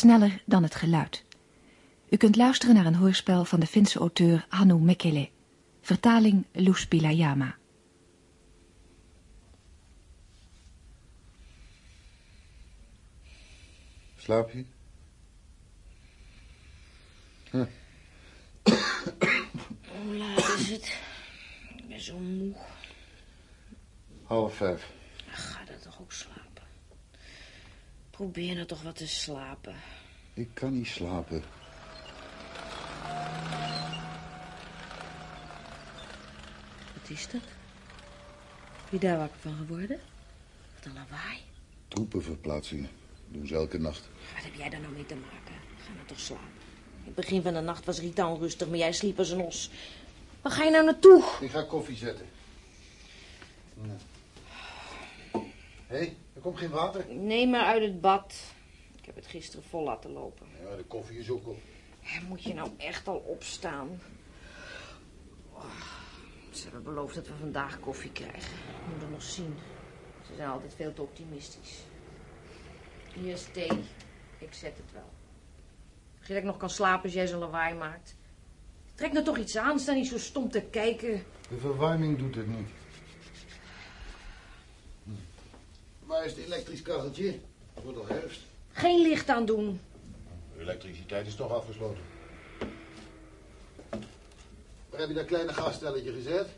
sneller dan het geluid. U kunt luisteren naar een hoorspel van de Finse auteur Hannu Mekele. Vertaling Loes Pilayama. Slaap je? Hoe laat is het? Ik ben zo moe. Half vijf. Ga dan toch ook slapen. Probeer nou toch wat te slapen. Ik kan niet slapen. Wat is dat? Ben je daar wakker van geworden? Wat een lawaai. Troepenverplaatsingen. Doen ze elke nacht. Wat heb jij daar nou mee te maken? Ga nou toch slapen. In het begin van de nacht was Rita onrustig, maar jij sliep als een os. Waar ga je nou naartoe? Ik ga koffie zetten. Hé, hey, er komt geen water. Neem maar uit het bad. Ik heb het gisteren vol laten lopen. Ja, de koffie is ook op. Moet je nou echt al opstaan? Oh, ze hebben beloofd dat we vandaag koffie krijgen. We moeten nog zien. Ze zijn altijd veel te optimistisch. Hier is thee. Ik zet het wel. Zie dat ik nog kan slapen als jij zo'n lawaai maakt. Trek nou toch iets aan. Sta niet zo stom te kijken. De verwarming doet het niet. Hm. Waar is het elektrisch kacheltje? Het wordt al herfst. Geen licht aan doen. De elektriciteit is toch afgesloten. Waar heb je dat kleine gasstelletje gezet?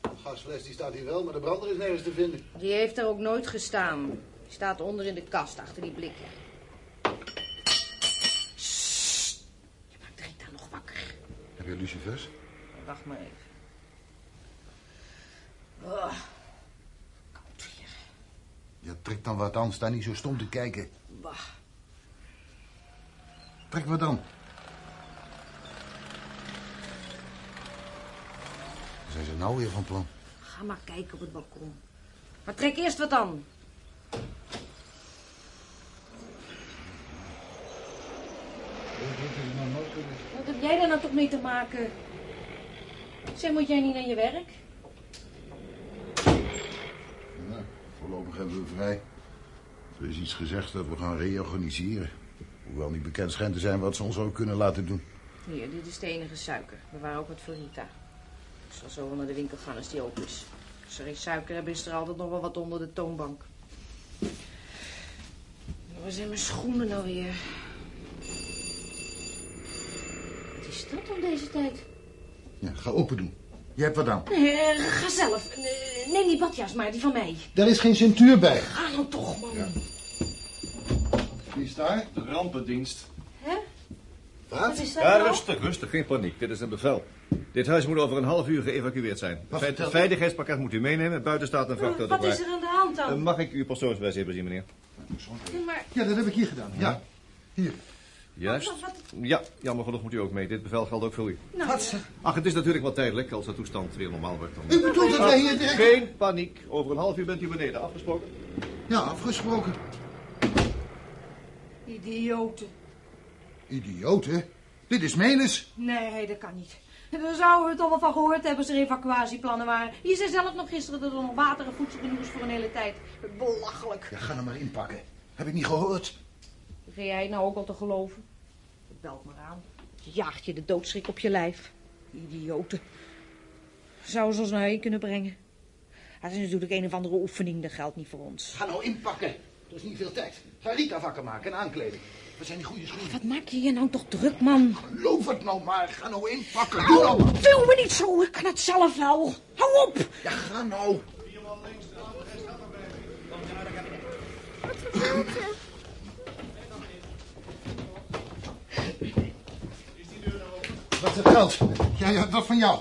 De gasfles die staat hier wel, maar de brander is nergens te vinden. Die heeft er ook nooit gestaan. Die staat onder in de kast, achter die blikken. Sst. Je maakt Rita nog wakker. Heb je lucifers? Wacht maar even. Oh, trek dan wat aan. Sta niet zo stom te kijken. Bah. Trek wat dan. Zijn ze nou weer van plan? Ga maar kijken op het balkon. Maar trek eerst wat aan. Wat heb jij daar nou toch mee te maken? Zeg, moet jij niet naar je werk? Ja, voorlopig hebben we vrij. Er is iets gezegd dat we gaan reorganiseren. Hoewel niet bekend schijnt te zijn wat ze ons ook kunnen laten doen. Hier, dit is de enige suiker. We waren ook wat voor Rita. Ik zal zo wel naar de winkel gaan als die open is. Als ze geen suiker hebben, is er altijd nog wel wat onder de toonbank. Waar zijn mijn schoenen nou weer? Wat is dat om deze tijd? Ja, ga open doen. Je hebt wat aan. Nee, eh, ga zelf. Eh, Neem die badjas maar, die van mij. Daar is geen centuur bij. Ga nou toch, man. Wie is daar? De rampendienst. Hè? Wat Wat? is dat Ja, nou? rustig, rustig. Geen paniek. Dit is een bevel. Dit huis moet over een half uur geëvacueerd zijn. Het veiligheidspakket moet u meenemen. Buiten staat een vrachtauto. Wat is er aan de hand Eh, dan? Mag ik uw persoonsbewijs even zien, meneer? Ja, maar Ja, dat heb ik hier gedaan. Ja. Hier. Juist. Wat- Ja, jammer genoeg moet u ook mee. Dit bevel geldt ook voor u. nou, Wat? Ach, het is natuurlijk wat tijdelijk. Als de toestand weer normaal wordt, U dan... bedoelt dat wij hier direct... Geen paniek. Over een half uur bent u beneden. Afgesproken? Ja, afgesproken. idioten. Idioten. Dit is Menes. Nee, dat kan niet. Daar zouden we toch wel van gehoord hebben als er evacuatieplannen waren. Je zei zelf nog gisteren dat er nog water en voedsel genoeg is voor een hele tijd. Belachelijk. Ja, ga hem maar inpakken. Heb ik niet gehoord? Begin jij nou ook al te geloven? Belt maar aan. Jaagt je de doodschrik op je lijf. Idioten. Zou ze ons naar heen kunnen brengen? Het is natuurlijk een of andere oefening, dat geldt niet voor ons. Ga nou inpakken. Er is niet veel tijd. Ga Rita wakker maken en aankleden. We zijn die goede schoenen. Wat maak je je nou toch druk, man? Geloof het nou maar. Ga nou inpakken. Doe nou. Wil me niet zo, ik kan het zelf wel. Hou op! Ja, ga nou. Wat is het geld? Ja, ja, dat van jou.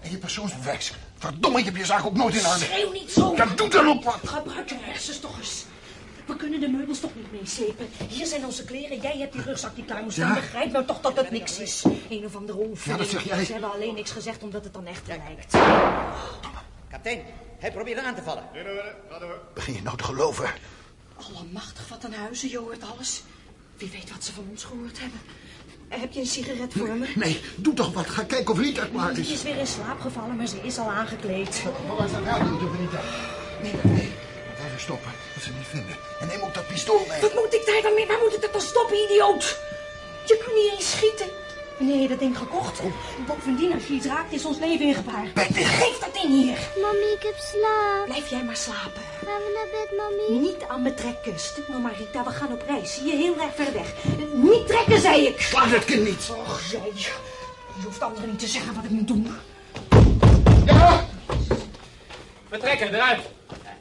En je persoonsbewijs. Verdomme, je hebt je zaak ook nooit in orde. Schreeuw niet zo. Ja, doe dan op wat. Gebruik je hersens toch eens. We kunnen de meubels toch niet meeslepen. Hier zijn onze kleren. Jij hebt die rugzak die klaar moet staan. Ja. Begrijp nou toch dat het niks is. Een of andere oefening. Ja, dat zeg jij. Ze hebben alleen niks gezegd omdat het dan echt lijkt. Kapitein, hij probeerde aan te vallen. Begin je nou te geloven? Allemachtig, wat een huizen. Je hoort alles. Wie weet wat ze van ons gehoord hebben. Heb je een sigaret voor me? Nee, doe toch wat. Ga kijken of Rita klaar Die is. is weer in slaap gevallen, maar ze is al aangekleed. Maar waar is dat radio, de Rita? Nee, nee. Waar verstoppen, dat ze niet vinden. En neem ook dat pistool mee. Wat moet ik daar dan mee? Waar moet ik dat dan stoppen, idioot? Je kan niet eens schieten. Wanneer je dat ding gekocht? Bovendien, als je iets raakt, is ons leven in gevaar. Dicht. Geef dat ding hier. Mami, ik heb slaap. Blijf jij maar slapen. Gaan we naar bed, mami? Niet aan me trekken. Stuk nou maar, Rita. We gaan op reis. Zie je heel erg ver weg. Niet trekken, zei ik. Sla het kind niet. Och, jij. Je hoeft anderen niet te zeggen wat ik moet doen. Ja! Vertrekken, eruit.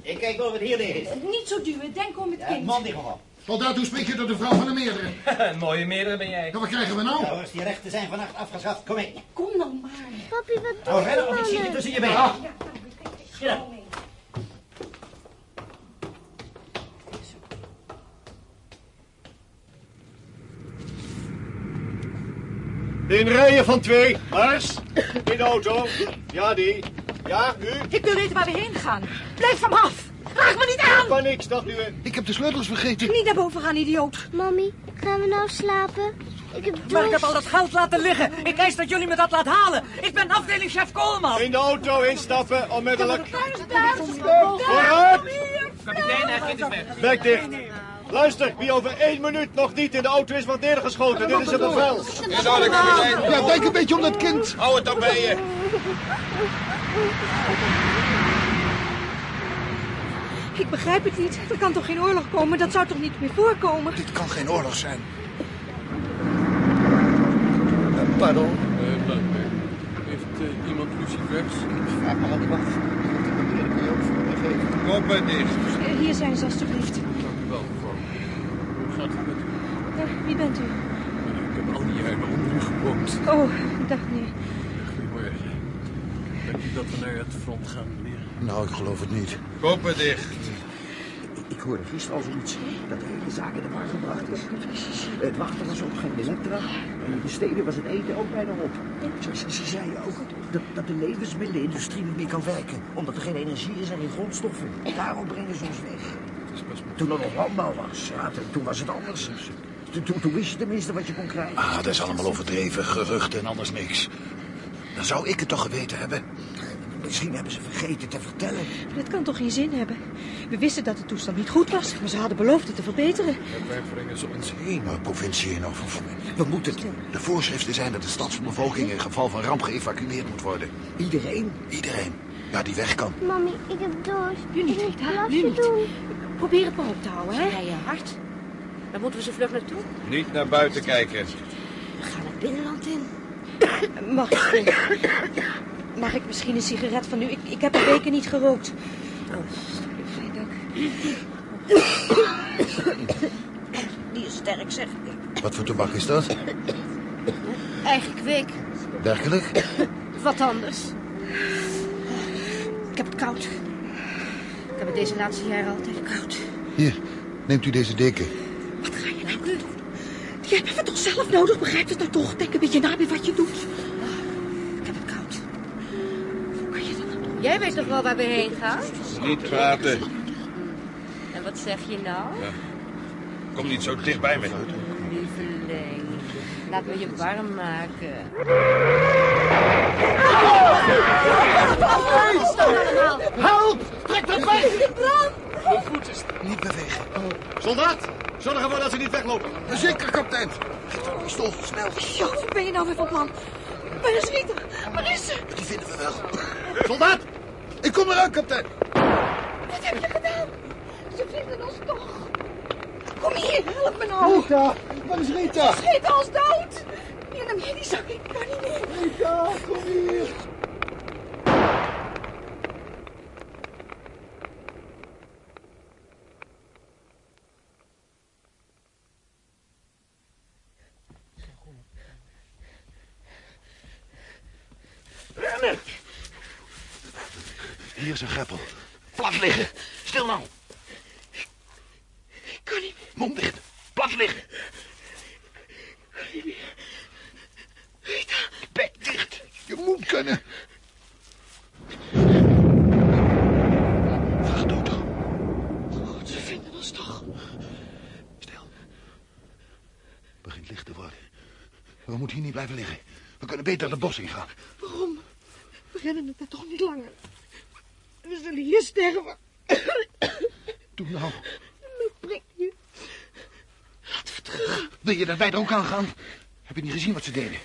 Ik kijk wel wat hier ligt. Niet zo duwen. Denk om het Ja, kind. man die gewoon. Soldaat, hoe spreek je tot de vrouw van de meerdere? Een mooie meerdere ben jij. Ja, wat krijgen we nou? Nou, als die rechten zijn vannacht afgeschaft, kom mee. Kom dan maar. Papi, wat doe Nou, je verder, of ik zie je tussen je benen. Ja, nou, Ja. mee. In rijen van twee. Mars. In de auto. Ja, die. Ja, u. Ik wil weten waar we heen gaan. Blijf van me af. Raak me niet aan. Paniek, stap nu in. Ik heb de sleutels vergeten. Niet naar boven gaan, idioot. Mami, gaan we nou slapen? Ik heb Maar ik heb al dat geld laten liggen. Ik eis dat jullie me dat laten halen. Ik ben afdelingchef Koolman. In de auto instappen, onmiddellijk. Vooruit! Vooruit. Kapitein, hij is weg. Bek dicht. Luister, wie over één minuut nog niet in de auto is, wordt neergeschoten. Dit is een bevel. Ja, denk een beetje om dat kind. Hou het dan bij je. Ik begrijp het niet. Er kan toch geen oorlog komen? Dat zou toch niet meer voorkomen? Dit kan geen oorlog zijn. Pardon. Heeft eh, iemand lucifers? Vraag maar aan die wacht. Die kun je ook voor me geven. Koppen dicht. Hier zijn ze, alstublieft. Dank u wel, mevrouw. Hoe gaat het met u? Wie bent u? Ik heb al die jaren onder u gewoond. Oh, dag meneer. Goedemorgen. Denkt u dat we naar het front gaan, meneer? Nou, ik geloof het niet. Koppen dicht. Ik hoorde gisteren al zoiets dat de hele zaak in de war gebracht is. Het wachten was op, geen elektra. En de steden was het eten ook bijna op. Ze, ze, ze zeiden ook dat, dat de levensmiddelenindustrie niet meer kan werken. Omdat er geen energie is en geen grondstoffen. Daarom brengen ze ons weg. Toen er nog landbouw was, ja, toen, toen was het anders. Toen, toen, toen wist je tenminste wat je kon krijgen. Ah, dat is allemaal overdreven, geruchten en anders niks. Dan zou ik het toch geweten hebben. Misschien hebben ze vergeten te vertellen. Dat kan toch geen zin hebben? We wisten dat de toestand niet goed was, maar ze hadden beloofd het te verbeteren. En waar brengen ze ons heen? Maar provincie en over. We moeten De voorschriften zijn dat de stadsbevolking in geval van ramp geëvacueerd moet worden. iedereen Iedereen. Ja, die weg kan. Mami, ik heb dorst. Nu niet, Rita, nu niet. doen. Probeer het maar op te houden, hè? Ja, je hart. Daar moeten we zo vlug naartoe. Niet naar buiten kijken. We gaan het binnenland in. Mag ik, mag ik misschien een sigaret van u? Ik, ik heb al weken niet gerookt. Oh, dank. Die is sterk, zeg. Wat voor tabak is dat? Eigen kweek. Werkelijk? Wat anders. Ik heb het koud. Ik heb het deze laatste jaren altijd koud. Hier, neemt u deze deken. Wat ga je nou doen? Jij hebt het toch zelf nodig, begrijp het nou toch? Denk een beetje na bij wat je doet. Ik heb het koud. Hoe kan je dat nou doen? Jij weet toch wel waar we heen gaan? Niet praten. En wat zeg je nou? Kom niet zo dicht bij me. Lieveling, laat me je warm maken. Help! Trek dat weg! Niet bewegen. Soldaat, zorg ervoor dat ze niet weglopen. Zeker, kapitein. Geef dat pistool, snel. Wat ben je nou weer van plan? Waar is Rita? Waar is ze? Die vinden we wel. Soldaat! Ik kom eruit, kapitein. Wat heb je gedaan? Ze vinden ons toch. Kom hier, help me nou. Rita, waar is Rita? Schiet ons dood. Jij die zak. Ik kan niet meer. Rita, kom hier. Rennen! Hier is een greppel. Plat liggen. Stil nou. Ik kan niet meer. Mond dicht. Plat liggen. Rita. Bek dicht. Je moet kunnen. Vraag dood. God, ze vinden ons toch. Stil. Het begint licht te worden. We moeten hier niet blijven liggen. We kunnen beter het bos ingaan. Waarom? We redden het er toch niet langer. We zullen hier sterven. Doe nou. Breng je. Wil je dat wij er ook aan gaan? Heb je niet gezien wat ze deden?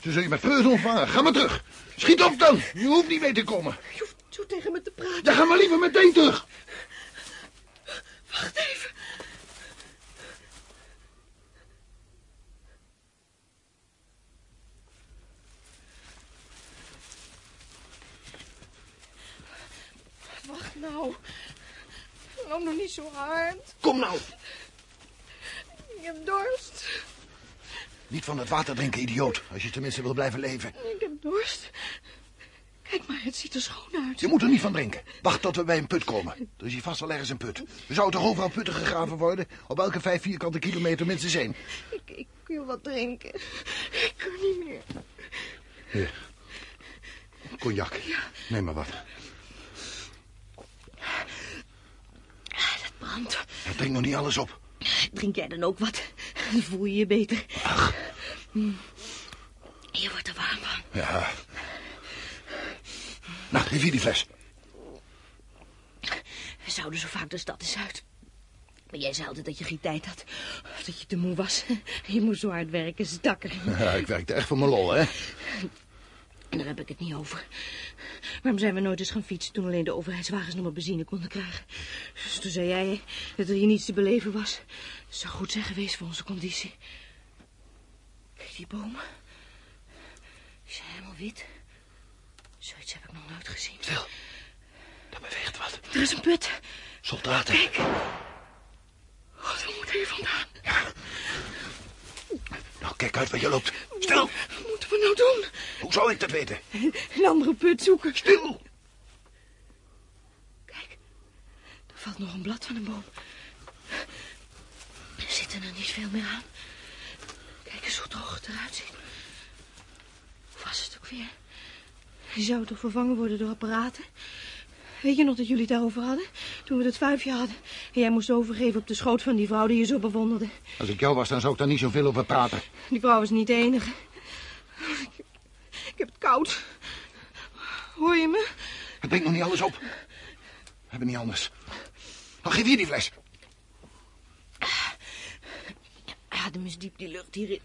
Ze zullen je met vreugde ontvangen. Ga maar terug. Schiet op dan. Je hoeft niet mee te komen. Je hoeft zo tegen me te praten. Dan ga maar liever meteen terug. Wacht even. Nou. Loop nog niet zo hard. Kom nou. Ik heb dorst. Niet van het water drinken, idioot. Als je tenminste wil blijven leven. Ik heb dorst. Kijk maar, het ziet er schoon uit. Je moet er niet van drinken. Wacht tot we bij een put komen. Er is hier vast wel ergens een put. Er zouden toch overal putten gegraven worden? Op elke vijf vierkante kilometer minstens één. Ik, ik wil wat drinken. Ik kan niet meer. Hier. Cognac. Neem maar wat. Het brandt. Ja, drink nog niet alles op. Drink jij dan ook wat? Dan voel je je beter. Ach. Je wordt er warm van. Ja. Nou, geef hier die fles. We zouden zo vaak de stad eens uit. Maar jij zei altijd dat je geen tijd had. Of dat je te moe was. Je moest zo hard werken, stakker. Ja, ik werkte echt voor mijn lol, hè? Daar heb ik het niet over. Waarom zijn we nooit eens gaan fietsen toen alleen de overheidswagens nog maar benzine konden krijgen? Dus toen zei jij dat er hier niets te beleven was. Het zou goed zijn geweest voor onze conditie. Kijk, die bomen. Die zijn helemaal wit. Zoiets heb ik nog nooit gezien. Stil. Daar beweegt wat. Er is een put. Soldaten. Kijk. God, we moeten hier vandaan. Nou, kijk uit waar je loopt. Stil. Wat moeten we nou doen? Hoe zou ik dat weten? Een andere put zoeken. Stil. Kijk, er valt nog een blad van een boom. Er zitten er niet veel meer aan. Kijk eens hoe droog het eruit ziet. Hoe was het ook weer? Die zou toch vervangen worden door apparaten? Weet je nog dat jullie het daarover hadden? Toen we dat vuifje hadden. En jij moest overgeven op de schoot van die vrouw die je zo bewonderde. Als ik jou was, dan zou ik daar niet zoveel over praten. Die vrouw is niet de enige. Ik, ik heb het koud. Hoor je me? Het brengt nog niet alles op. We hebben niet anders. Nou, geef hier die fles. Adem eens diep die lucht hierin.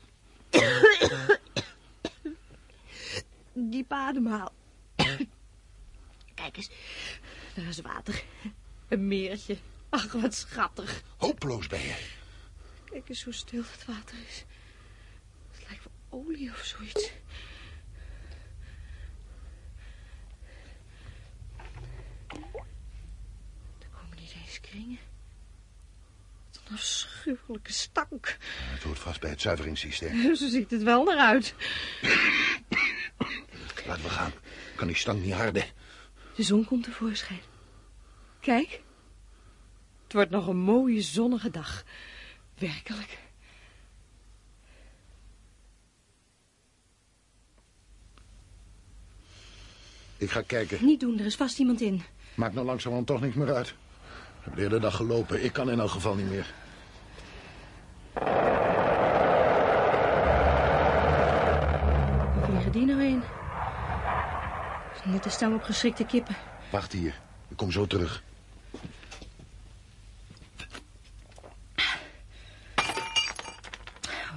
Diep ademhaal. Kijk eens, daar is water. Een meertje. Ach, wat schattig. Hopeloos ben je. Kijk eens hoe stil het water is. Het lijkt wel olie of zoiets. Er komen niet eens kringen. Wat een afschuwelijke stank. Het hoort vast bij het zuiveringssysteem. Zo ziet het wel naar uit. Laten we gaan. Kan die stank niet harden. De zon komt tevoorschijn. Kijk. Het wordt nog een mooie zonnige dag. Werkelijk. Ik ga kijken. Niet doen, er is vast iemand in. Maakt nou langzamerhand toch niks meer uit. Ik heb de hele dag gelopen. Ik kan in elk geval niet meer. Waar vliegen die nou heen? Net een stam op geschrikte kippen. Wacht hier. Ik kom zo terug.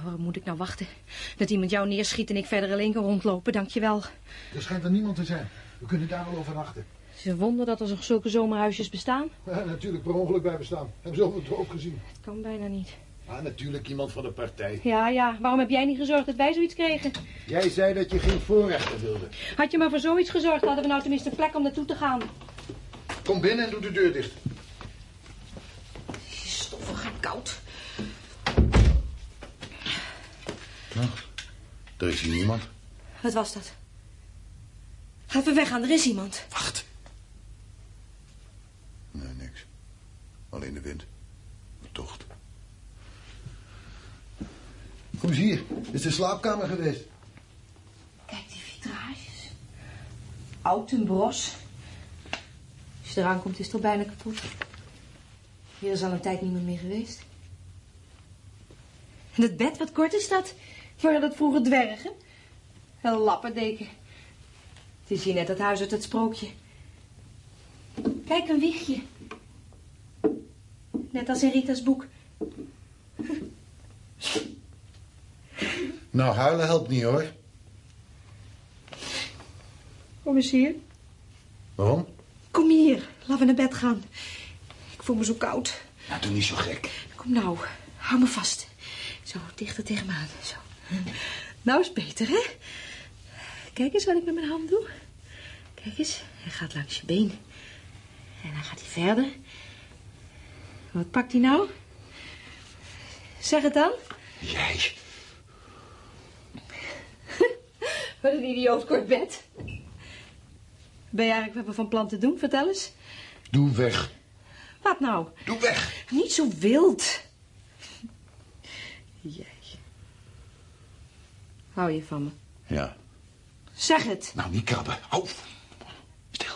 Waarom moet ik nou wachten? Dat iemand jou neerschiet en ik verder alleen kan rondlopen, dankjewel. Er schijnt er niemand te zijn. We kunnen daar wel overnachten. Het is een wonder dat er nog zulke zomerhuisjes bestaan. Ja, natuurlijk per ongeluk bij bestaan. Hebben zoveel het ook gezien. Het kan bijna niet. Ah, natuurlijk iemand van de partij. Ja, ja, waarom heb jij niet gezorgd dat wij zoiets kregen? Jij zei dat je geen voorrechten wilde. Had je maar voor zoiets gezorgd, hadden we nou tenminste een plek om naartoe te gaan. Kom binnen en doe de deur dicht. Stoffig en koud. Nou, er is hier niemand. Wat was dat? Laten we weggaan, er is iemand. Wacht. Nee, niks. Alleen de wind. Tocht. Kom hier. Is de slaapkamer geweest. Kijk die vitrages. Oud en bros. Als je eraan komt is het al bijna kapot. Hier is al een tijd niemand meer geweest. En het bed, wat kort is dat? Waren dat vroeger dwergen? Een lappendeken. Het is hier net het huis uit het sprookje. Kijk, een wiegje. Net als in Rita's boek. Nou, huilen helpt niet hoor. Kom eens hier. Waarom? Kom hier. Laten we naar bed gaan. Ik voel me zo koud. Nou, doe niet zo gek. Kom nou. Hou me vast. Zo, dichter tegen me aan. Zo. Nou is beter, hè? Kijk eens wat ik met mijn hand doe. Kijk eens. Hij gaat langs je been. En dan gaat hij verder. Wat pakt hij nou? Zeg het dan. Jij. Wat een idioot kort bed. Ben je eigenlijk wat we van plan te doen? Vertel eens. Doe weg. Wat nou? Doe weg. Niet zo wild. Jij. Hou je van me? Ja. Zeg het. Nou, niet krabben. Hou. Stil.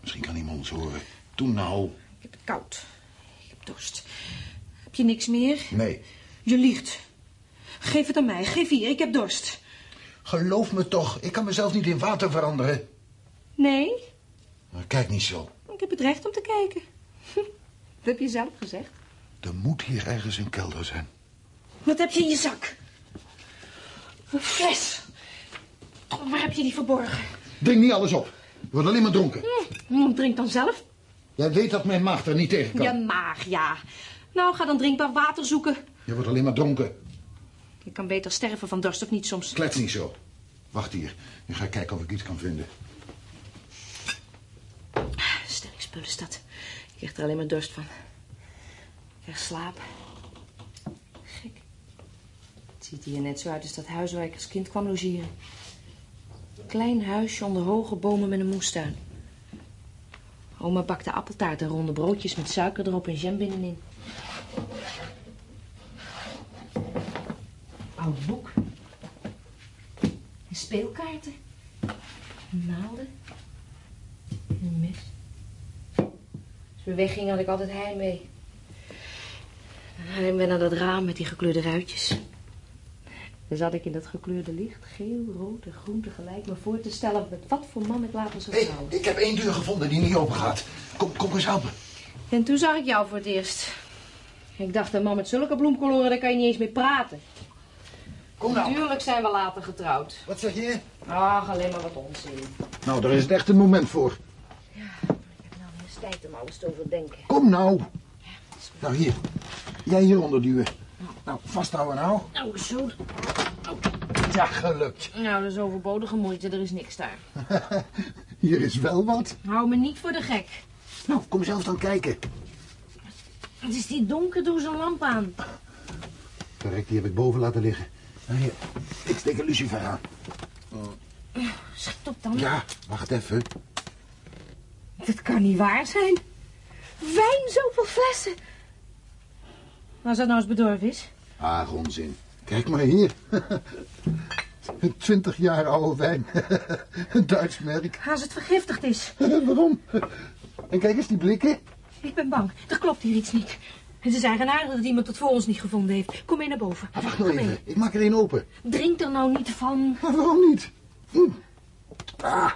Misschien kan iemand ons horen. Doe nou. Ik heb het koud. Ik heb dorst. Heb je niks meer? Nee. Je liegt. Geef het aan mij. Geef hier. Ik heb dorst. Geloof me toch. Ik kan mezelf niet in water veranderen. Nee, Maar kijk niet zo. ik heb het recht om te kijken. Dat heb je zelf gezegd. Er moet hier ergens een kelder zijn. Wat heb je in je zak? Een fles. Oh, waar heb je die verborgen? Drink niet alles op. Je wordt alleen maar dronken. Hm, drink dan zelf. Jij weet dat mijn maag er niet tegen kan. Je maag, ja. Nou, ga dan drinkbaar water zoeken. Je wordt alleen maar dronken. Je kan beter sterven van dorst of niet soms. Klets niet zo. Wacht hier. Ik ga kijken of ik iets kan vinden. Stellingspul is dat. Ik krijg er alleen maar dorst van. Ik krijg slaap. Gek. Het ziet hier net zo uit als dat huis waar ik als kind kwam logeren. Klein huisje onder hoge bomen met een moestuin. Oma bakte appeltaart en ronde broodjes met suiker erop en jam binnenin. Oud boek. En speelkaarten. Naalden. Een mes. Als we weggingen had ik altijd heimwee. We naar dat raam met die gekleurde ruitjes. Dan zat ik in dat gekleurde licht, geel, rood en groen tegelijk, me voor te stellen met wat voor man ik later zou trouwen. ik heb één deur gevonden die niet open gaat. Kom, kom eens helpen. En toen zag ik jou voor het eerst. Ik dacht, een man met zulke bloemkoloren, daar kan je niet eens mee praten. Kom nou. Natuurlijk zijn we later getrouwd. Wat zeg je? Ach, alleen maar wat onzin. Nou, daar is het echt een moment voor. Ik heb nou eens tijd om alles te overdenken. Kom nou. Nou, hier. Jij hieronder duwen. Nou, vasthouden nou. Nou, zo. Ja, gelukt. Nou, dat is overbodige moeite, er is niks daar. Hier is wel wat. Hou me niet voor de gek. Nou, kom zelf dan kijken. Het is die donker, doe zo'n lamp aan. Correct, die heb ik boven laten liggen. Hier. Ik steek een lucifer aan. Schiet op dan. Ja, wacht even. Dat kan niet waar zijn. Wijn, zoveel flessen. Als dat nou eens bedorven is. Ah, onzin. Kijk maar hier. Een twintig jaar oude wijn. Een Duits merk. Als het vergiftigd is. Waarom? En kijk eens die blikken. Ik ben bang. Er klopt hier iets niet. Het is eigenaardig dat iemand het voor ons niet gevonden heeft. Kom mee naar boven. Ah, wacht Kom mee. even. Ik maak er één open. Drink er nou niet van. Maar waarom niet? Hm. Ah.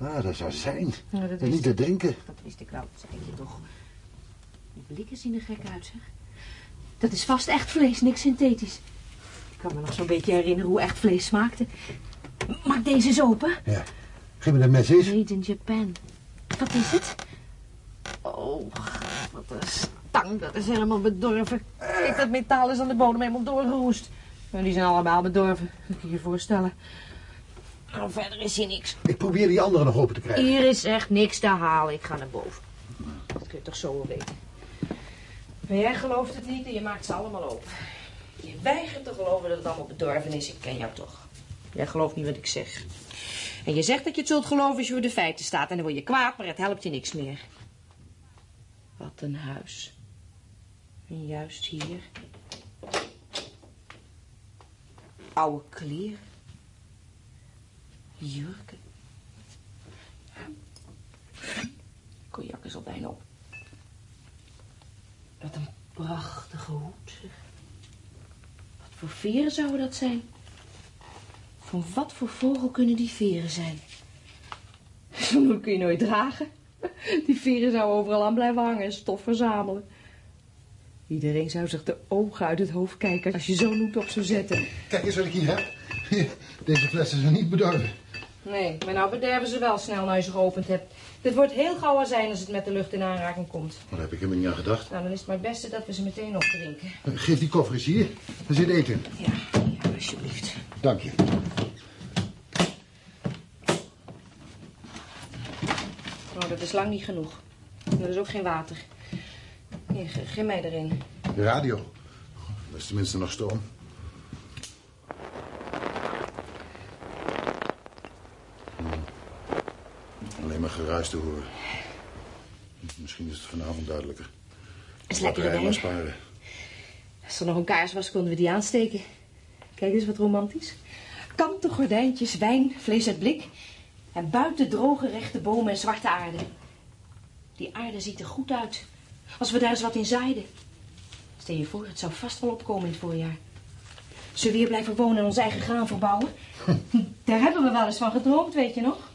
ah, dat zou zijn. Nou, dat En is- niet te drinken. Dat wist ik wel, dat zei je toch. Die blikken zien er gek uit, zeg. Dat is vast echt vlees, niks synthetisch. Ik kan me nog zo'n beetje herinneren hoe echt vlees smaakte. Maak deze eens open. Ja. Geef me dat mes eens. Made in Japan. Wat is het? Oh, wat een stank. Dat is helemaal bedorven. Kijk, dat metaal is aan de bodem helemaal doorgeroest. En die zijn allemaal bedorven. Dat kun je je voorstellen. Nou, verder is hier niks. Ik probeer die andere nog open te krijgen. Hier is echt niks te halen. Ik ga naar boven. Dat kun je toch zo wel weten. Maar jij gelooft het niet en je maakt ze allemaal open. Je weigert te geloven dat het allemaal bedorven is. Ik ken jou toch. Jij gelooft niet wat ik zeg. En je zegt dat je het zult geloven als je voor de feiten staat. En dan word je kwaad, maar het helpt je niks meer. Wat een huis. En juist hier. Oude kleren. Jurken. Cognac is al bijna op. Wat een prachtige hoed. Wat voor veren zouden dat zijn? Van wat voor vogel kunnen die veren zijn? Zo'n hoed kun je nooit dragen. Die veren zou overal aan blijven hangen en stof verzamelen. Iedereen zou zich de ogen uit het hoofd kijken als je zo'n hoed op zou zetten. Kijk eens wat ik hier heb. Deze flessen zijn niet bedorven. Nee, maar nou bederven ze wel snel als je ze geopend hebt. Dit wordt heel gauw azijn als het met de lucht in aanraking komt. Daar heb ik helemaal niet aan gedacht. Nou, dan is het maar het beste dat we ze meteen opdrinken. Geef die koffer eens hier. Er zit eten. in. Ja, ja, alsjeblieft. Dank je. Oh, dat is lang niet genoeg. Er is ook geen water. Hier, ge- geef mij erin. De radio. Dat is tenminste nog stoom. Hmm. Alleen maar geruis te horen. Misschien is het vanavond duidelijker. Is lekker erbij. sparen. Als er nog een kaars was, konden we die aansteken. Kijk eens wat romantisch. Kanten gordijntjes, wijn, vlees uit blik. En buiten droge rechte bomen en zwarte aarde. Die aarde ziet er goed uit. Als we daar eens wat in zaaiden. Stel je voor, het zou vast wel opkomen in het voorjaar. Zullen we hier blijven wonen en ons eigen graan verbouwen? Daar hebben we wel eens van gedroomd, weet je nog?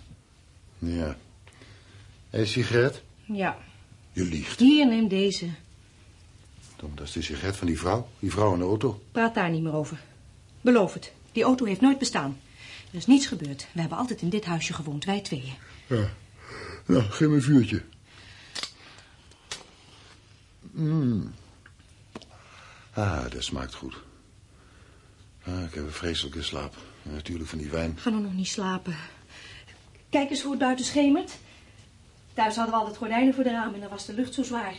Ja. Een sigaret? Ja. Je liegt. Hier, neem deze. Tom, dat is de sigaret van die vrouw. Die vrouw in de auto. Praat daar niet meer over. Beloof het. Die auto heeft nooit bestaan. Er is niets gebeurd. We hebben altijd in dit huisje gewoond, wij tweeën. Ja. Nou, geef me een vuurtje. Mm. Ah, dat smaakt goed. Ah, ik heb een vreselijke slaap. En natuurlijk van die wijn. Ga nou nog niet slapen. Kijk eens hoe het buiten schemert. Thuis hadden we altijd gordijnen voor de ramen en dan was de lucht zo zwaar.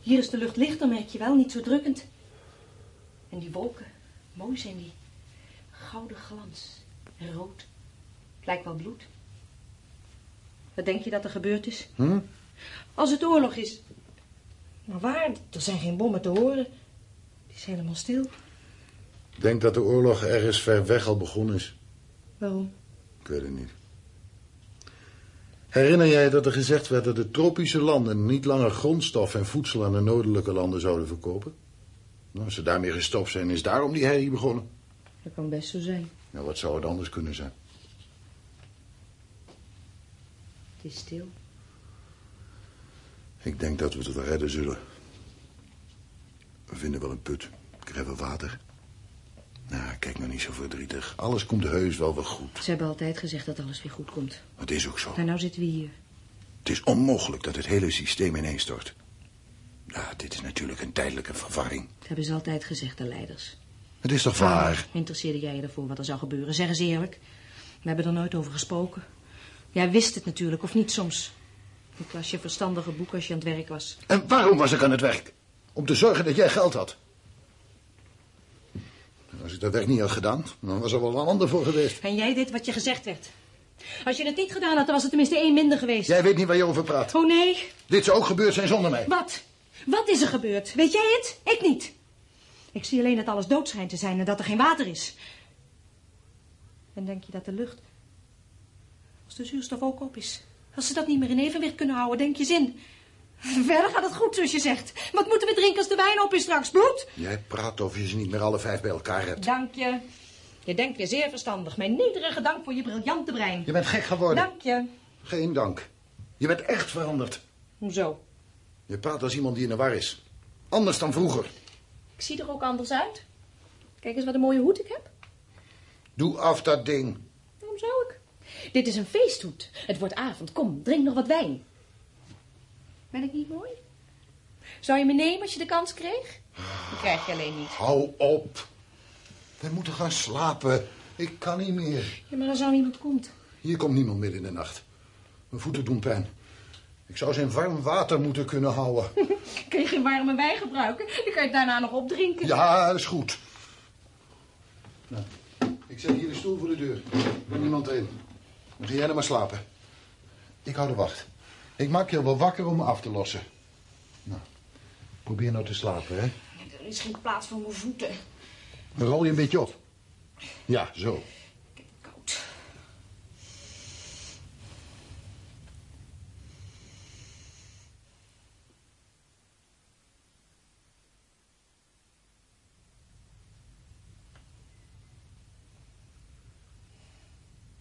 Hier is de lucht lichter, merk je wel, niet zo drukkend. En die wolken, mooi zijn die. Gouden glans, en rood. Het lijkt wel bloed. Wat denk je dat er gebeurd is? Hm? Als het oorlog is. Maar waar? Er zijn geen bommen te horen. Het is helemaal stil. Ik denk dat de oorlog ergens ver weg al begonnen is. Waarom? Ik weet het niet. Herinner jij dat er gezegd werd dat de tropische landen niet langer grondstof en voedsel aan de noordelijke landen zouden verkopen? Nou, als ze daarmee gestopt zijn, is daarom die herrie begonnen. Dat kan best zo zijn. Nou, wat zou het anders kunnen zijn? Het is stil. Ik denk dat we het wel redden zullen. We vinden wel een put. Krijgen we water. Nou, kijk nou niet zo verdrietig. Alles komt heus wel weer goed. Ze hebben altijd gezegd dat alles weer goed komt. Het is ook zo. En nou zitten we hier. Het is onmogelijk dat het hele systeem ineenstort. Ja, dit is natuurlijk een tijdelijke verwarring. Dat hebben ze altijd gezegd, de leiders. Het is toch waar? Ah, interesseerde jij je ervoor wat er zou gebeuren? Zeg eens eerlijk. We hebben er nooit over gesproken. Jij wist het natuurlijk, of niet soms. Ik las je verstandige boek als je aan het werk was. En waarom was ik aan het werk? Om te zorgen dat jij geld had. Als ik dat werk niet had gedaan, dan was er wel een ander voor geweest. En jij deed wat je gezegd werd. Als je het niet gedaan had, dan was het tenminste één minder geweest. Jij weet niet waar je over praat. Oh nee, Dit zou ook gebeurd zijn zonder mij. wat? Wat is er gebeurd? Weet jij het? Ik niet. Ik zie alleen dat alles dood schijnt te zijn en dat er geen water is. En denk je dat de lucht... Als de zuurstof ook op is. Als ze dat niet meer in evenwicht kunnen houden, denk je zin. Verder gaat het goed, zoals je zegt. Wat moeten we drinken als de wijn op is straks? Bloed? Jij praat of je ze niet meer alle vijf bij elkaar hebt. Dank je. Je denkt weer zeer verstandig. Mijn nederige dank voor je briljante brein. Je bent gek geworden. Dank je. Geen dank. Je bent echt veranderd. Hoezo? Je praat als iemand die in de war is. Anders dan vroeger. Ik zie er ook anders uit. Kijk eens wat een mooie hoed ik heb. Doe af dat ding. Waarom zou ik? Dit is een feesthoed. Het wordt avond. Kom, drink nog wat wijn. Ben ik niet mooi? Zou je me nemen als je de kans kreeg? Die krijg je alleen niet. Hou op. We moeten gaan slapen. Ik kan niet meer. Ja, maar als er niemand komt. Hier komt niemand midden in de nacht. Mijn voeten doen pijn. Ik zou ze in warm water moeten kunnen houden. Kun je geen warme wijn gebruiken? Dan kan je het daarna nog opdrinken. Ja, dat is goed. Nou, ik zet hier de stoel voor de deur. Er niemand in. Dan ga jij dan maar slapen. Ik hou de wacht. Ik maak je wel wakker om me af te lossen. Nou, probeer nou te slapen, hè. Er is geen plaats voor mijn voeten. Dan rol je een beetje op. Ja, zo. Koud.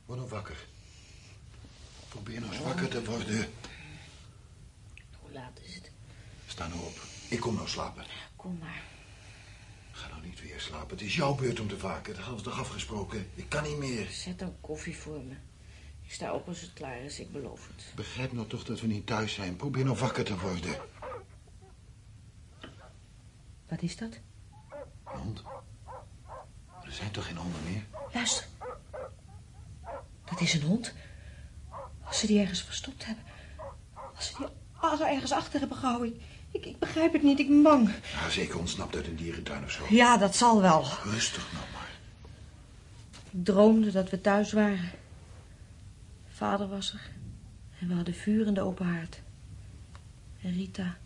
Word nou wakker. Probeer nou eens wakker te worden. laat is het? Sta nou op. Ik kom nou slapen. Kom maar. Ga slapen. Het is jouw beurt om te vaken. Dat hadden we toch afgesproken? Ik kan niet meer. Zet dan koffie voor me. Ik sta op als het klaar is, ik beloof het. Begrijp nou toch dat we niet thuis zijn. Probeer nou wakker te worden. Wat is dat? Een hond. Er zijn toch geen honden meer? Luister. Dat is een hond. Als ze die ergens verstopt hebben. Als ze die ergens achter hebben gehouden. Ik, ik, ik begrijp het niet, ik ben bang. Ja, zeker ontsnapt uit een dierentuin of zo. Ja, dat zal wel. Rustig nou maar. Ik droomde dat we thuis waren. Vader was er. En we hadden vuur in de open haard. En Rita.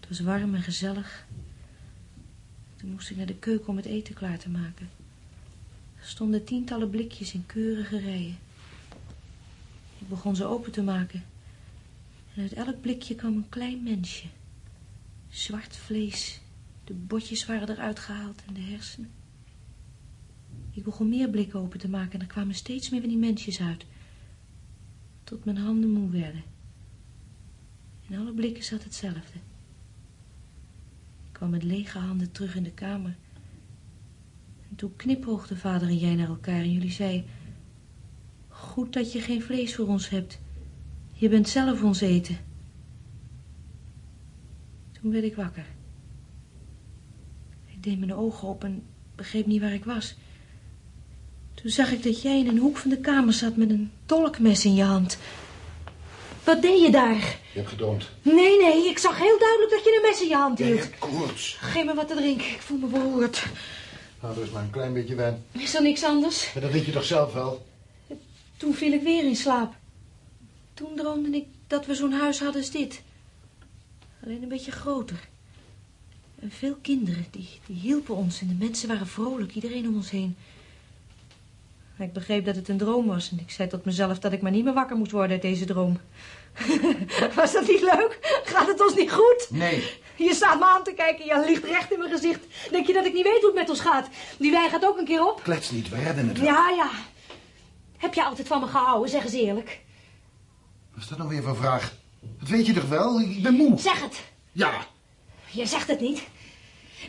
Het was warm en gezellig. Toen moest ik naar de keuken om het eten klaar te maken. Er stonden tientallen blikjes in keurige rijen. Ik begon ze open te maken. En uit elk blikje kwam een klein mensje. Zwart vlees. De botjes waren eruit gehaald en de hersenen. Ik begon meer blikken open te maken en er kwamen steeds meer van die mensjes uit. Tot mijn handen moe werden. In alle blikken zat hetzelfde. Ik kwam met lege handen terug in de kamer. En toen knipoogden vader en jij naar elkaar en jullie zei... Goed dat je geen vlees voor ons hebt. Je bent zelf ons eten. Toen werd ik wakker. Ik deed mijn ogen op en begreep niet waar ik was. Toen zag ik dat jij in een hoek van de kamer zat met een tolkmes in je hand. Wat deed je daar? Je hebt gedroomd. Nee, nee, ik zag heel duidelijk dat je een mes in je hand hield. koorts. Geef me wat te drinken, ik voel me beroerd. Nou, er is maar een klein beetje wijn. Is er niks anders? Maar dat weet je toch zelf wel? Toen viel ik weer in slaap. Toen droomde ik dat we zo'n huis hadden als dit. Alleen een beetje groter. En veel kinderen, die, die hielpen ons en de mensen waren vrolijk, iedereen om ons heen. Ik begreep dat het een droom was en ik zei tot mezelf dat ik maar niet meer wakker moest worden uit deze droom. Was dat niet leuk? Gaat het ons niet goed? Nee. Je staat me aan te kijken, je ligt recht in mijn gezicht. Denk je dat ik niet weet hoe het met ons gaat? Die wijn gaat ook een keer op. Klets niet, we redden het wel. Ja, ja. Heb je altijd van me gehouden, zeg eens eerlijk. Wat is dat nou weer voor vraag? Dat weet je toch wel? Ik ben moe. Zeg het. Ja. Je zegt het niet.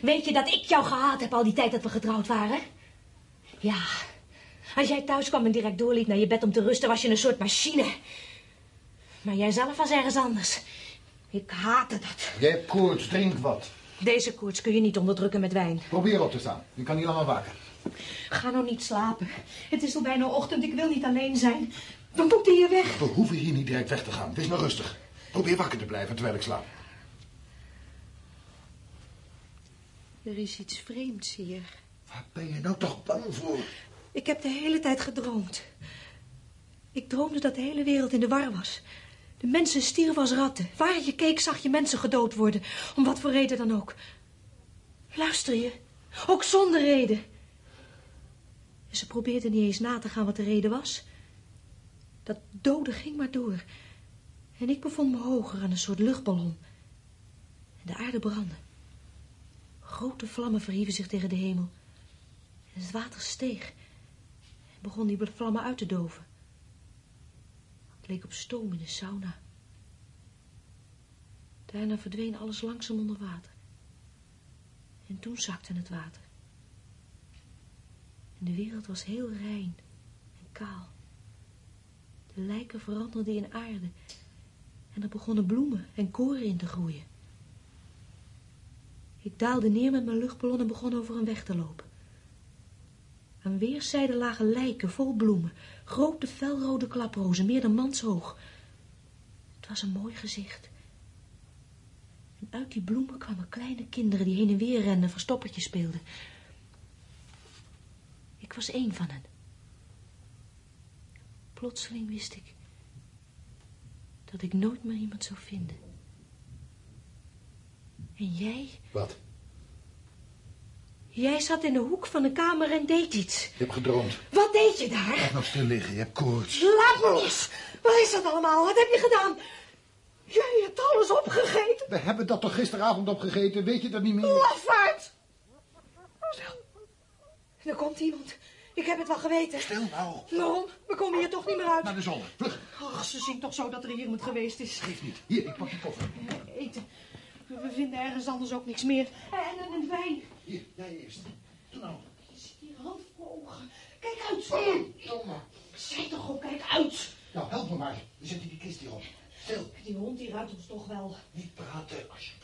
Weet je dat ik jou gehaat heb al die tijd dat we getrouwd waren? Ja. Als jij thuis kwam en direct doorliep naar je bed om te rusten, was je een soort machine. Maar jij zelf was ergens anders. Ik haatte dat. Jij hebt koorts, drink wat. Deze koorts kun je niet onderdrukken met wijn. Probeer op te staan. Je kan niet langer waken. Ga nou niet slapen. Het is al bijna ochtend, ik wil niet alleen zijn. We moeten hier weg. We hoeven hier niet direct weg te gaan. Wees maar rustig. Probeer wakker te blijven terwijl ik slaap. Er is iets vreemds hier. Waar ben je nou toch bang voor? Ik heb de hele tijd gedroomd. Ik droomde dat de hele wereld in de war was. De mensen stierven als ratten. Waar je keek zag je mensen gedood worden. Om wat voor reden dan ook. Luister je? Ook zonder reden. En ze probeerden niet eens na te gaan wat de reden was. Dat doden ging maar door. En ik bevond me hoger aan een soort luchtballon. En de aarde brandde. Grote vlammen verhieven zich tegen de hemel. En het water steeg. En begon die vlammen uit te doven. Het leek op stoom in een sauna. Daarna verdween alles langzaam onder water. En toen zakte het water. En de wereld was heel rein en kaal. Lijken veranderden in aarde. En er begonnen bloemen en koren in te groeien. Ik daalde neer met mijn luchtballon en begon over een weg te lopen. Aan weerszijden lagen lijken vol bloemen, grote felrode klaprozen, meer dan manshoog. Het was een mooi gezicht. En uit die bloemen kwamen kleine kinderen die heen en weer renden en verstoppertje speelden. Ik was één van hen. Plotseling wist ik dat ik nooit meer iemand zou vinden. En jij? Wat? Jij zat in de hoek van de kamer en deed iets. Je hebt gedroomd. Wat deed je daar? Blijf nog stil liggen. Je hebt koorts. Laat me los. Wat is dat allemaal? Wat heb je gedaan? Jij hebt alles opgegeten. We hebben dat toch gisteravond opgegeten? Weet je dat niet meer? Lafaard. Stil. Er komt iemand. Ik heb het wel geweten. Stil nou. Waarom? We komen hier toch niet meer uit. Naar de zon. Vlug. Och, ze zingt toch zo dat er hier iemand geweest is. Geef niet. Hier, ik pak die koffer. Eten. We vinden ergens anders ook niks meer. En, en, en wijn. Hier, jij eerst. Doe nou. Je zit hier hand voor ogen. Kijk uit. Verdomme. Zeg toch ook, kijk uit. Nou, help me maar. We zetten die kist hierop. Stil. Die hond die ruikt ons toch wel. Niet praten, alsjeblieft.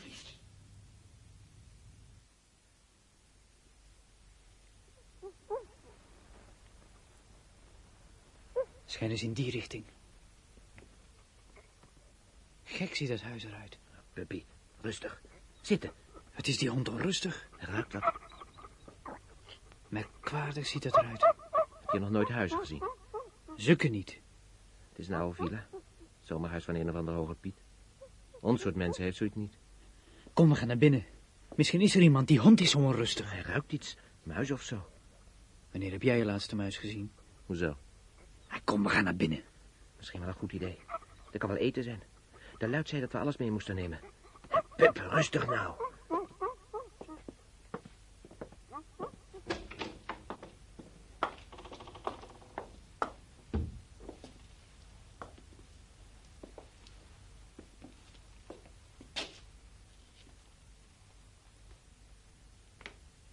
Schijn eens in die richting. Gek ziet het huis eruit. Puppy, rustig. Zitten. Het is die hond onrustig. Ruikt dat? Merkwaardig ziet het eruit. Heb je nog nooit huizen gezien? Zukken niet. Het is een oude villa. Zomerhuis van een of andere hoge Piet. Ons soort mensen heeft zoiets niet. Kom, we gaan naar binnen. Misschien is er iemand. Die hond is onrustig. Hij ruikt iets. Muis of zo. Wanneer heb jij je laatste muis gezien? Hoezo? Ah, Kom, we gaan naar binnen. Misschien wel een goed idee. Er kan wel eten zijn. De luid zei dat we alles mee moesten nemen. Pup, rustig nou.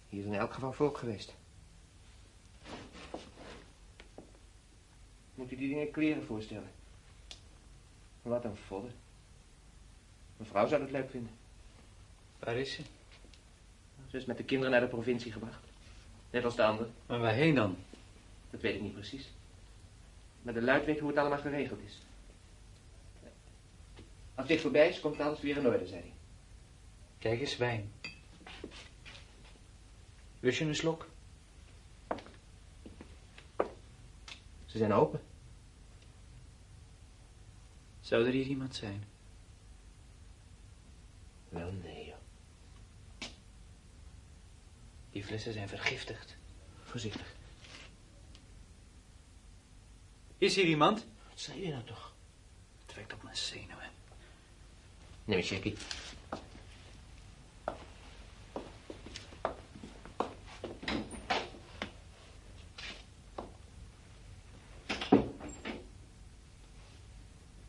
Hier is in elk geval volk geweest. Dingen kleren voorstellen? Wat een vodden. Mevrouw zou het leuk vinden. Waar is ze? Ze is met de kinderen naar de provincie gebracht. Net als de anderen. Maar waarheen dan? Dat weet ik niet precies. Maar de luid weet hoe het allemaal geregeld is. Als dit voorbij is, komt alles weer in orde, zei hij. Kijk eens, wijn. Lust je een slok? Ze zijn open. Zou er hier iemand zijn? Wel, nee, joh. Die flessen zijn vergiftigd. Voorzichtig. Is hier iemand? Wat zei je nou toch? Het werkt op mijn zenuwen. Neem Jackie.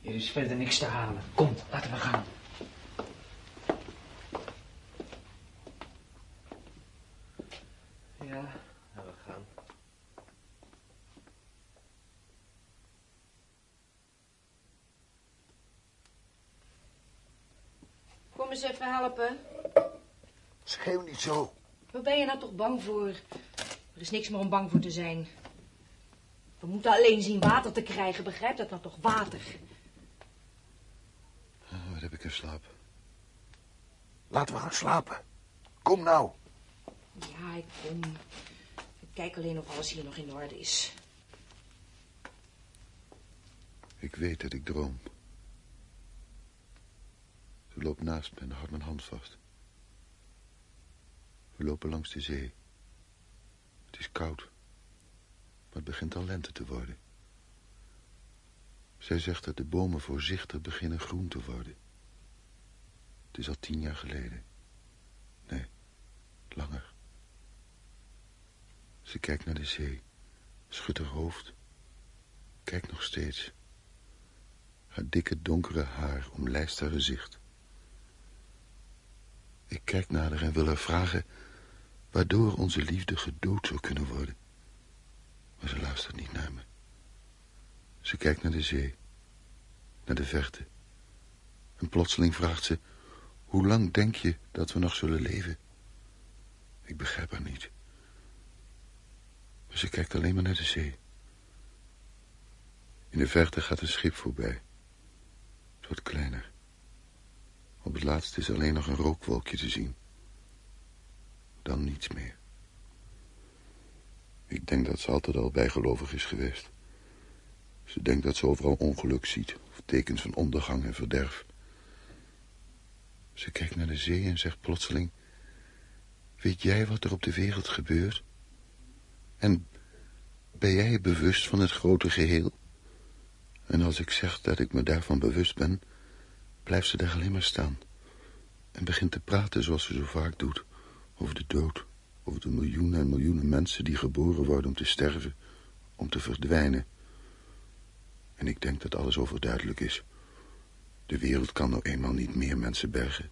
Hier is verder niks te halen. Kom, laten we gaan. Ja, we gaan. Kom eens even helpen. Schreeuw niet zo. Waar ben je nou toch bang voor? Er is niks meer om bang voor te zijn. We moeten alleen zien water te krijgen. Begrijp dat nou toch? Water. Slaap. Laten we gaan slapen. Kom nou. Ja, ik kom. Ik kijk alleen of alles hier nog in orde is. Ik weet dat ik droom. Ze loopt naast me en houdt mijn hand vast. We lopen langs de zee. Het is koud. Maar het begint al lente te worden. Zij zegt dat de bomen voorzichtig beginnen groen te worden. Het is al tien jaar geleden. Nee, langer. Ze kijkt naar de zee, schudt haar hoofd, kijkt nog steeds. Haar dikke donkere haar omlijst haar gezicht. Ik kijk naar haar en wil haar vragen waardoor onze liefde gedood zou kunnen worden. Maar ze luistert niet naar me. Ze kijkt naar de zee, naar de verte. En plotseling vraagt ze, hoe lang denk je dat we nog zullen leven? Ik begrijp haar niet. Ze kijkt alleen maar naar de zee. In de verte gaat een schip voorbij. Het wordt kleiner. Op het laatst is alleen nog een rookwolkje te zien. Dan niets meer. Ik denk dat ze altijd al bijgelovig is geweest. Ze denkt dat ze overal ongeluk ziet, of tekens van ondergang en verderf. Ze kijkt naar de zee en zegt plotseling... Weet jij wat er op de wereld gebeurt? En ben jij bewust van het grote geheel? En als ik zeg dat ik me daarvan bewust ben, blijft ze daar alleen maar staan. En begint te praten zoals ze zo vaak doet. Over de dood, over de miljoenen en miljoenen mensen die geboren worden om te sterven, om te verdwijnen. En ik denk dat alles overduidelijk is. De wereld kan nou eenmaal niet meer mensen bergen.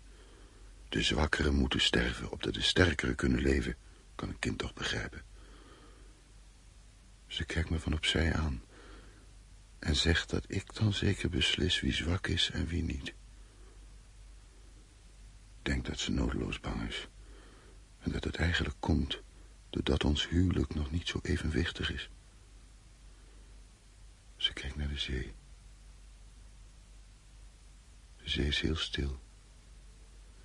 De zwakkeren moeten sterven, opdat de sterkeren kunnen leven. Kan een kind toch begrijpen. Ze kijkt me van opzij aan. En zegt dat ik dan zeker beslis wie zwak is en wie niet. Denk dat ze noodloos bang is. En dat het eigenlijk komt doordat ons huwelijk nog niet zo evenwichtig is. Ze kijkt naar de zee. Zee is heel stil.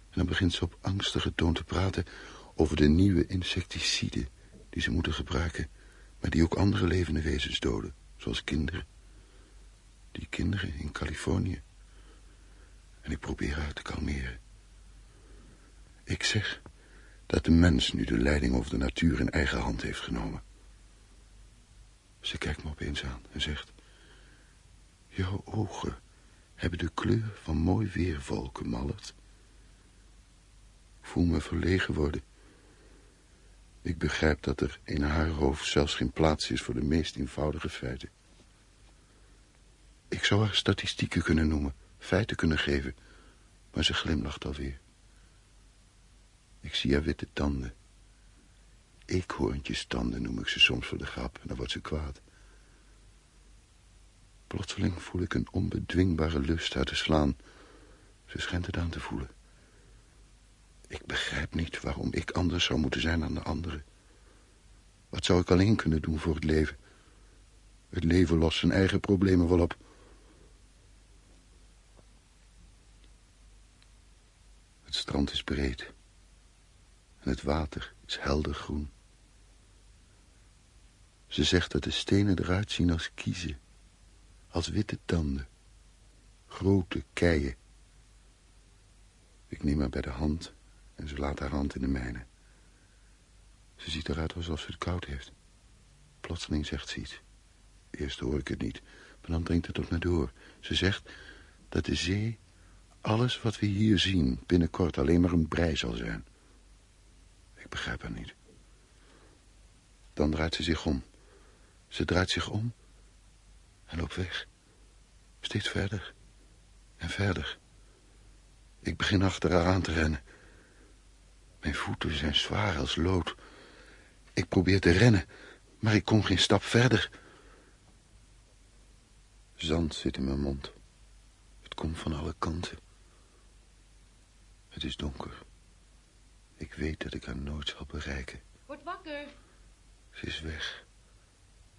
En dan begint ze op angstige toon te praten over de nieuwe insecticiden die ze moeten gebruiken, maar die ook andere levende wezens doden, zoals kinderen. Die kinderen in Californië. En ik probeer haar te kalmeren. Ik zeg dat de mens nu de leiding over de natuur in eigen hand heeft genomen. Ze kijkt me opeens aan en zegt... Jouw ogen hebben de kleur van mooi weerwolken, Mallert. Voel me verlegen worden. Ik begrijp dat er in haar hoofd zelfs geen plaats is voor de meest eenvoudige feiten. Ik zou haar statistieken kunnen noemen, feiten kunnen geven, maar ze glimlacht alweer. Ik zie haar witte tanden. Eekhoorntjestanden noem ik ze soms voor de grap en dan wordt ze kwaad. Plotseling voel ik een onbedwingbare lust uit te slaan. Ze schijnt het aan te voelen. Ik begrijp niet waarom ik anders zou moeten zijn dan de anderen. Wat zou ik alleen kunnen doen voor het leven? Het leven lost zijn eigen problemen wel op. Het strand is breed. En het water is helder groen. Ze zegt dat de stenen eruit zien als kiezen. Als witte tanden. Grote keien. Ik neem haar bij de hand en ze laat haar hand in de mijne. Ze ziet eruit alsof ze het koud heeft. Plotseling zegt ze iets. Eerst hoor ik het niet, maar dan dringt het tot me door. Ze zegt dat de zee, alles wat we hier zien, binnenkort alleen maar een brei zal zijn. Ik begrijp haar niet. Dan draait ze zich om. Ze draait zich om en loopt weg. Steeds verder en verder. Ik begin achter haar aan te rennen. Mijn voeten zijn zwaar als lood. Ik probeer te rennen, maar ik kom geen stap verder. Zand zit in mijn mond. Het komt van alle kanten. Het is donker. Ik weet dat ik haar nooit zal bereiken. Word wakker. Ze is weg.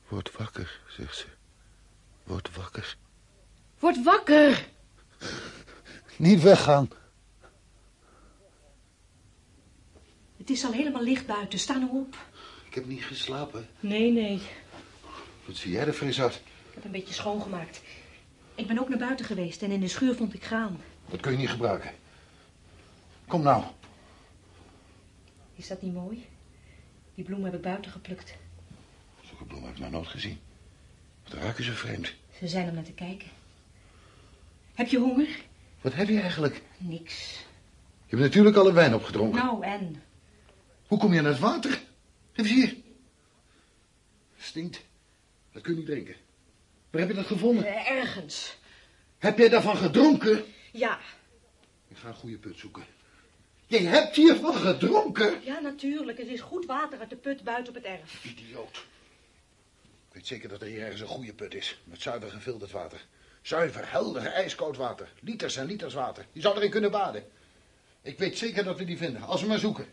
Word wakker, zegt ze. Word wakker. Word wakker. Niet weggaan. Het is al helemaal licht buiten. Sta nou op. Ik heb niet geslapen. Nee, nee. Wat zie jij er fris uit? Ik heb een beetje schoongemaakt. Ik ben ook naar buiten geweest en in de schuur vond ik graan. Dat kun je niet gebruiken. Kom nou. Is dat niet mooi? Die bloem heb ik buiten geplukt. Zulke bloemen heb ik nog nooit gezien. Wat ruiken ze vreemd. Ze zijn om naar te kijken. Heb je honger? Wat heb je eigenlijk? Niks. Je hebt natuurlijk alle wijn opgedronken. Nou, en? Hoe kom je aan het water? Geef eens hier. Stinkt. Dat kun je niet drinken. Waar heb je dat gevonden? Eh, ergens. Heb jij daarvan gedronken? Ja. Ik ga een goede put zoeken. Jij hebt hiervan gedronken? Ja, natuurlijk. Het is goed water uit de put buiten op het erf. Idioot. Ik weet zeker dat er hier ergens een goede put is. Met zuiver gefilterd water. Zuiver, helder, ijskoud water. Liters en liters water. Je zou erin kunnen baden. Ik weet zeker dat we die vinden, als we maar zoeken.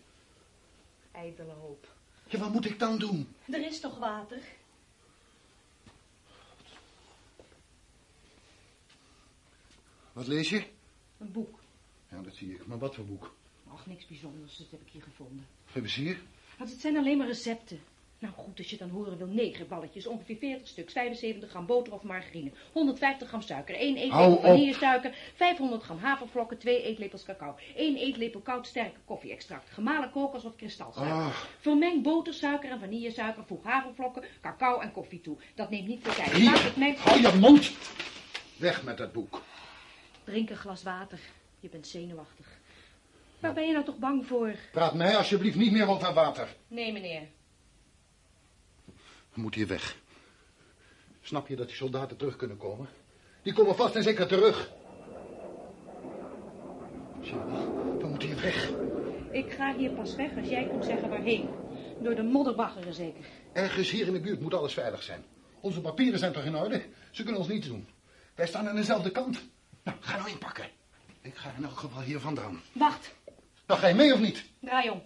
Ijdele hoop. Ja, wat moet ik dan doen? Er is toch water? Wat lees je? Een boek. Ja, dat zie ik. Maar wat voor boek? Ach, niks bijzonders. Dat heb ik hier gevonden. Eens hier. Want het zijn alleen maar recepten. Nou goed, als je dan horen wil, negen balletjes, ongeveer 40 stuks, 75 gram boter of margarine, 150 gram suiker, 1 Hou eetlepel vanillesuiker, 500 gram havervlokken, 2 eetlepels cacao, 1 eetlepel koud sterke koffie-extract, gemalen kokos of kristalsuiker. Ah. Vermeng boter, suiker en vanillesuiker, voeg havervlokken, cacao en koffie toe. Dat neemt niet veel tijd. Maak het meng... hou je mond. Weg met dat boek. Drink een glas water. Je bent zenuwachtig. Waar ben je nou toch bang voor? Praat mij alsjeblieft niet meer over water. Nee, meneer. We moeten hier weg. Snap je dat die soldaten terug kunnen komen? Die komen vast en zeker terug. Chantal, we moeten hier weg. Ik ga hier pas weg als jij kunt zeggen waarheen. Door de modderbaggeren zeker. Ergens hier in de buurt moet alles veilig zijn. Onze papieren zijn toch in orde? Ze kunnen ons niets doen. Wij staan aan dezelfde kant. Nou, ga nou inpakken. Ik ga in elk geval hier vandaan. Wacht, Nou, ga je mee of niet? draai om.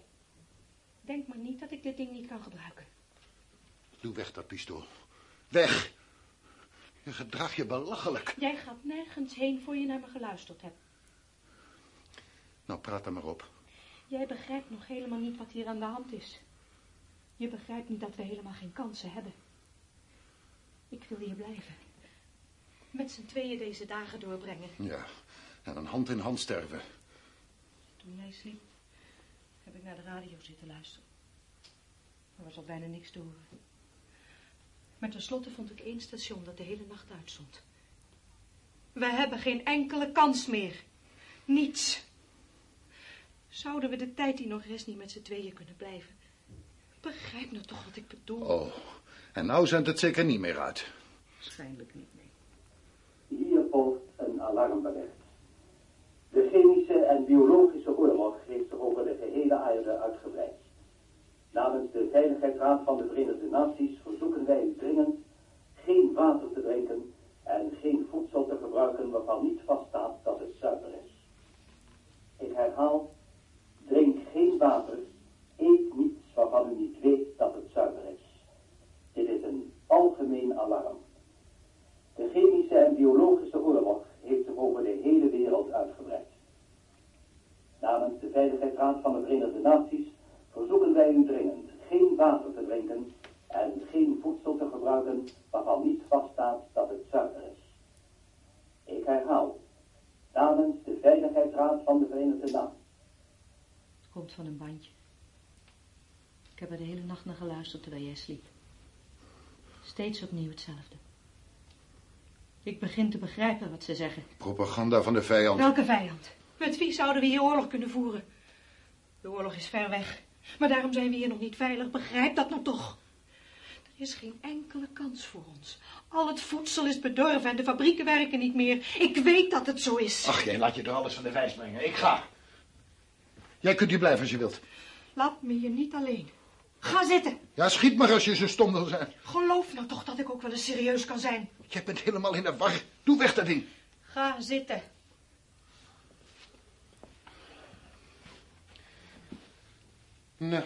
Denk maar niet dat ik dit ding niet kan gebruiken. Doe weg dat pistool. Weg. Je gedrag je belachelijk. Jij gaat nergens heen voor je naar me geluisterd hebt. Nou, praat er maar op. Jij begrijpt nog helemaal niet wat hier aan de hand is. Je begrijpt niet dat we helemaal geen kansen hebben. Ik wil hier blijven. Met z'n tweeën deze dagen doorbrengen. Ja, en dan hand in hand sterven. Toen jij sliep, heb ik naar de radio zitten luisteren. Er was al bijna niks te horen. Maar tenslotte vond ik één station dat de hele nacht uitstond. We hebben geen enkele kans meer. Niets. Zouden we de tijd die nog rest niet met z'n tweeën kunnen blijven? Begrijp nou toch wat ik bedoel? Oh, en nou zendt het zeker niet meer uit. Waarschijnlijk niet, nee. Hier volgt een alarmbericht. De chemische en biologische oorlog heeft zich over de gehele aarde uitgebreid. Namens de Veiligheidsraad van de Verenigde Naties verzoeken wij u dringend geen water te drinken en geen voedsel te gebruiken waarvan niet vaststaat dat het zuiver is. Ik herhaal, drink geen water, eet niets waarvan u niet weet dat het zuiver is. Dit is een algemeen alarm. De chemische en biologische oorlog heeft zich over de hele wereld uitgebreid. Namens de Veiligheidsraad van de Verenigde Naties verzoeken wij u dringend geen water te drinken en geen voedsel te gebruiken waarvan niet vaststaat dat het zuiver is. Ik herhaal, namens de Veiligheidsraad van de Verenigde Naties. Het komt van een bandje. Ik heb er de hele nacht naar geluisterd terwijl jij sliep. Steeds opnieuw hetzelfde. Ik begin te begrijpen wat ze zeggen. Propaganda van de vijand. Welke vijand? Met wie zouden we hier oorlog kunnen voeren? De oorlog is ver weg. Maar daarom zijn we hier nog niet veilig. Begrijp dat nou toch. Er is geen enkele kans voor ons. Al het voedsel is bedorven en de fabrieken werken niet meer. Ik weet dat het zo is. Ach, jij laat je er alles van de wijs brengen. Ik ga. Jij kunt hier blijven als je wilt. Laat me hier niet alleen. Ga zitten. Ja, schiet maar als je zo stom wil zijn. Geloof nou toch dat ik ook wel eens serieus kan zijn. Jij bent helemaal in de war. Doe weg dat ding. Ga zitten. Nee.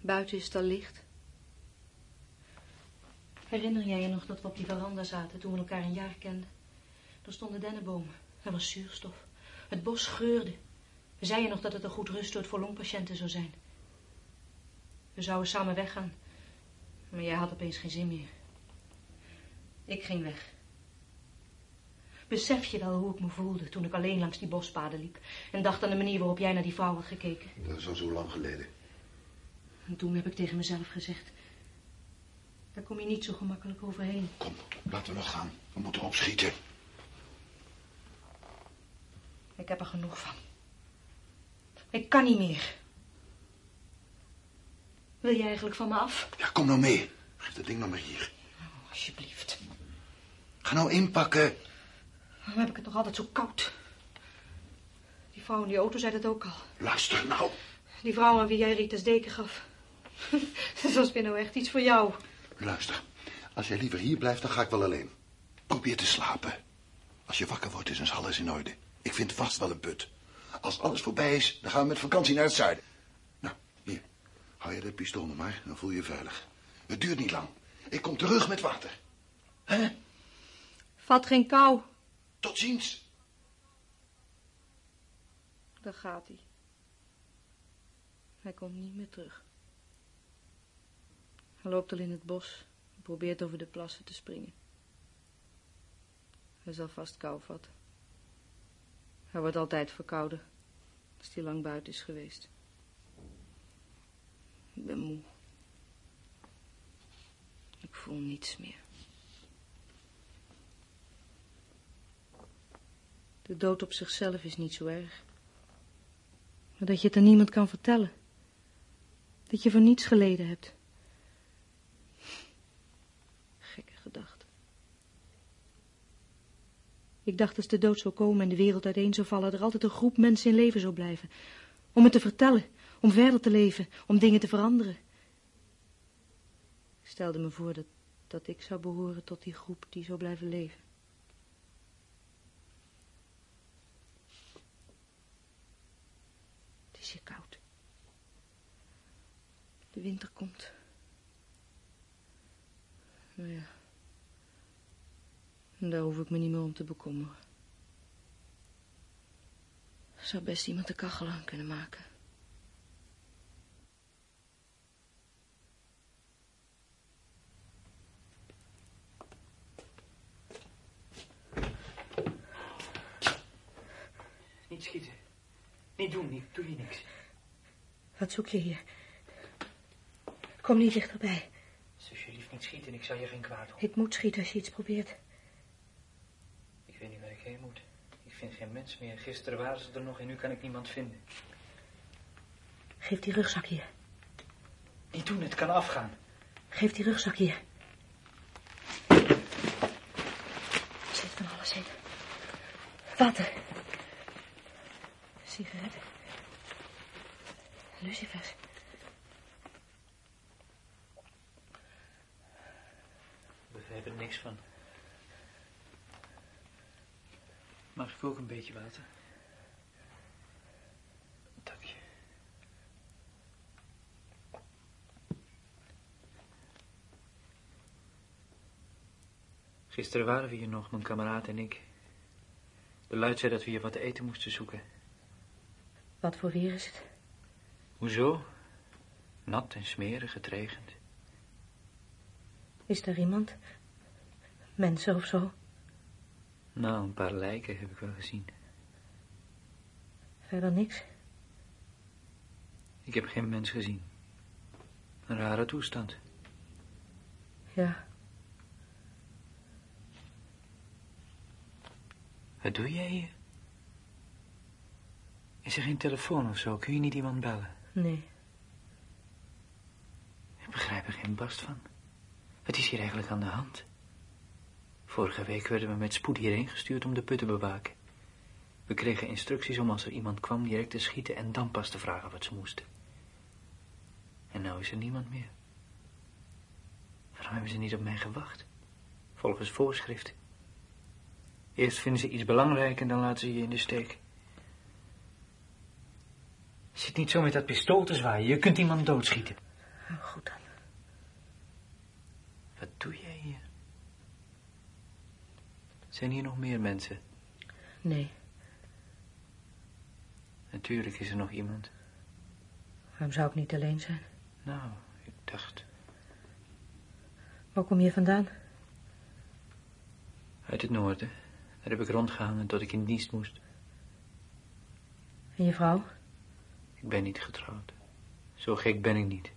Buiten is het al licht. Herinner jij je nog dat we op die veranda zaten toen we elkaar een jaar kenden? Er stonden dennenbomen. Er was zuurstof. Het bos geurde. We zeiden nog dat het een goed rustdood voor longpatiënten zou zijn. We zouden samen weggaan. Maar jij had opeens geen zin meer. Ik ging weg. Besef je wel hoe ik me voelde toen ik alleen langs die bospaden liep... en dacht aan de manier waarop jij naar die vrouw had gekeken? Dat is al zo lang geleden. En toen heb ik tegen mezelf gezegd... daar kom je niet zo gemakkelijk overheen. Kom, laten we nog gaan. We moeten opschieten. Ik heb er genoeg van. Ik kan niet meer. Wil je eigenlijk van me af? Ja, kom nou mee. Geef dat ding nou maar hier. Oh, alsjeblieft. Ga nou inpakken. Waarom heb ik het nog altijd zo koud? Die vrouw in die auto zei dat ook al. Luister nou. Die vrouw aan wie jij Rita's deken gaf. Dat was weer nou echt iets voor jou. Luister. Als jij liever hier blijft, dan ga ik wel alleen. Probeer te slapen. Als je wakker wordt, is ons alles in orde. Ik vind vast wel een put. Als alles voorbij is, dan gaan we met vakantie naar het zuiden. Nou, hier. Hou je dat pistool nog maar, dan voel je je veilig. Het duurt niet lang. Ik kom terug met water. Hè? Vat geen kou. Tot ziens. Daar gaat hij. Hij komt niet meer terug. Hij loopt al in het bos en probeert over de plassen te springen. Hij zal vast kou vatten. Hij wordt altijd verkouden als hij lang buiten is geweest. Ik ben moe. Ik voel niets meer. De dood op zichzelf is niet zo erg. Maar dat je het aan niemand kan vertellen. Dat je voor niets geleden hebt. Gekke gedachte. Ik dacht als de dood zou komen en de wereld uiteen zou vallen, er altijd een groep mensen in leven zou blijven. Om het te vertellen, om verder te leven, om dingen te veranderen. Ik stelde me voor dat, dat ik zou behoren tot die groep die zou blijven leven. Is hier koud. De winter komt. Nou ja. Daar hoef ik me niet meer om te bekommeren. Er zou best iemand de kachel aan kunnen maken. Niet schieten. Niet doen, ik doe je niks. Wat zoek je hier? Kom niet dichterbij. Zusje, lief niet schieten, ik zal je geen kwaad doen. Ik moet schieten als je iets probeert. Ik weet niet waar ik heen moet. Ik vind geen mens meer. Gisteren waren ze er nog en nu kan ik niemand vinden. Geef die rugzak hier. Niet doen, het kan afgaan. Geef die rugzak hier. Zit van alles in. Water. Sigaretten. Lucifers. We er niks van. Mag ik ook een beetje water? Je. Gisteren waren we hier nog, mijn kameraad en ik. De luid zei dat we hier wat te eten moesten zoeken. Wat voor weer is het? Hoezo? Nat en smerig, het regent. Is er iemand? Mensen of zo? Nou, een paar lijken heb ik wel gezien. Verder niks? Ik heb geen mens gezien. Een rare toestand. Ja. Wat doe jij hier? Is er geen telefoon of zo? Kun je niet iemand bellen? Nee. Ik begrijp er geen barst van. Wat is hier eigenlijk aan de hand? Vorige week werden we met spoed hierheen gestuurd om de put te bewaken. We kregen instructies om als er iemand kwam direct te schieten en dan pas te vragen wat ze moesten. En nou is er niemand meer. Waarom hebben ze niet op mij gewacht? Volgens voorschrift. Eerst vinden ze iets belangrijk en dan laten ze je in de steek. Zit niet zo met dat pistool te zwaaien. Je kunt iemand doodschieten. Oh, goed dan. Wat doe jij hier? Zijn hier nog meer mensen? Nee. Natuurlijk is er nog iemand. Waarom zou ik niet alleen zijn? Nou, ik dacht... Waar kom je vandaan? Uit het noorden. Daar heb ik rondgehangen tot ik in dienst moest. En je vrouw? Ik ben niet getrouwd. Zo gek ben ik niet.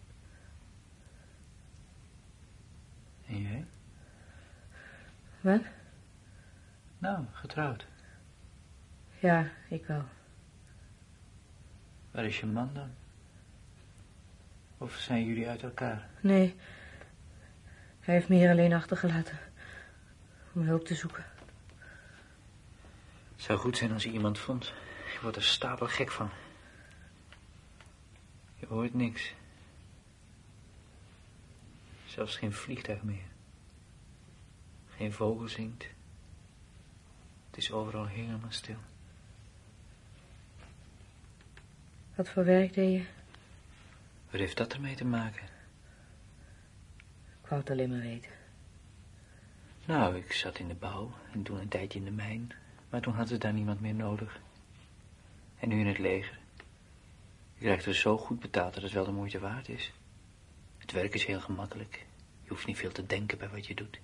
En jij? Wat? Nou, getrouwd. Ja, ik wel. Waar is je man dan? Of zijn jullie uit elkaar? Nee. Hij heeft me hier alleen achtergelaten. Om hulp te zoeken. Het zou goed zijn als je iemand vond. Ik word er stapel gek van. Je hoort niks. Zelfs geen vliegtuig meer. Geen vogel zingt. Het is overal helemaal stil. Wat voor werk deed je? Wat heeft dat ermee te maken? Ik wou het alleen maar weten. Nou, ik zat in de bouw en toen een tijdje in de mijn. Maar toen hadden ze daar niemand meer nodig. En nu in het leger. Je krijgt er zo goed betaald dat het wel de moeite waard is. Het werk is heel gemakkelijk. Je hoeft niet veel te denken bij wat je doet.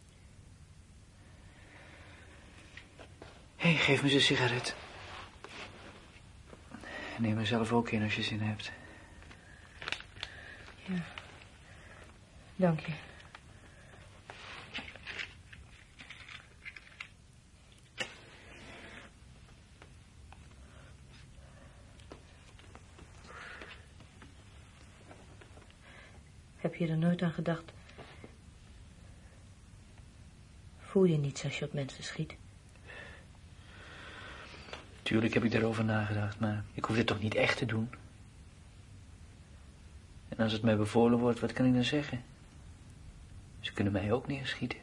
Hé, geef me eens een sigaret. Neem er zelf ook in als je zin hebt. Ja. Dank je. Heb je er nooit aan gedacht? Voel je niets als je op mensen schiet? Tuurlijk heb ik daarover nagedacht, maar ik hoef dit toch niet echt te doen. En als het mij bevolen wordt, wat kan ik dan zeggen? Ze kunnen mij ook neerschieten.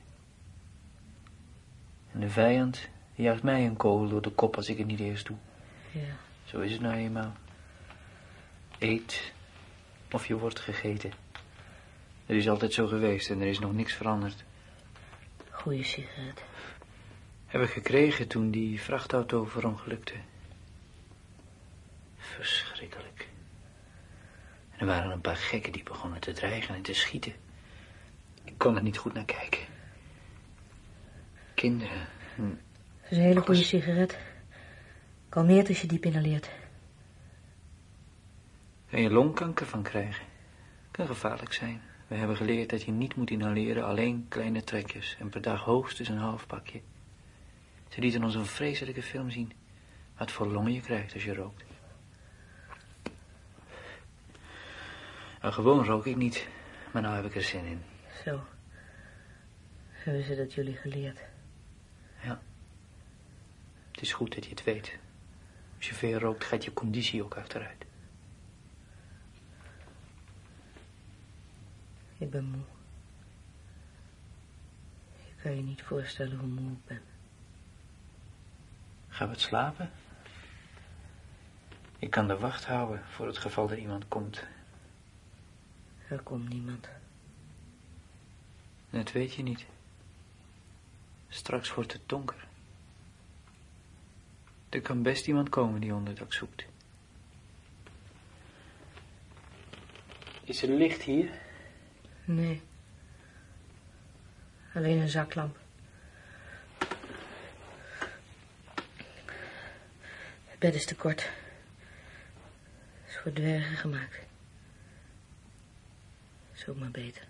En de vijand jaagt mij een kogel door de kop als ik het niet eerst doe. Ja. Zo is het nou eenmaal. Eet of je wordt gegeten. Het is altijd zo geweest en er is nog niks veranderd. Goeie sigaret. Heb ik gekregen toen die vrachtauto verongelukte. Verschrikkelijk. En er waren een paar gekken die begonnen te dreigen en te schieten. Ik kon er niet goed naar kijken. Kinderen. hm, Het is een hele goede sigaret. Kalmeert als je diep inhaleert. Kan je longkanker van krijgen. Kan gevaarlijk zijn. We hebben geleerd dat je niet moet inhaleren, alleen kleine trekjes. En per dag hoogstens een half pakje. Ze lieten ons een vreselijke film zien. Wat voor longen je krijgt als je rookt. Nou, gewoon rook ik niet. Maar nou heb ik er zin in. Zo. Hebben ze dat jullie geleerd? Ja. Het is goed dat je het weet. Als je veel rookt, gaat je conditie ook achteruit. Ik ben moe. Je kan je niet voorstellen hoe moe ik ben. Gaan we het slapen? Ik kan de wacht houden voor het geval er iemand komt. Er komt niemand. Dat weet je niet. Straks wordt het donker. Er kan best iemand komen die onderdak zoekt. Is er licht hier? Nee. Alleen een zaklamp. Het bed is te kort. Het is voor dwergen gemaakt. Is ook maar beter.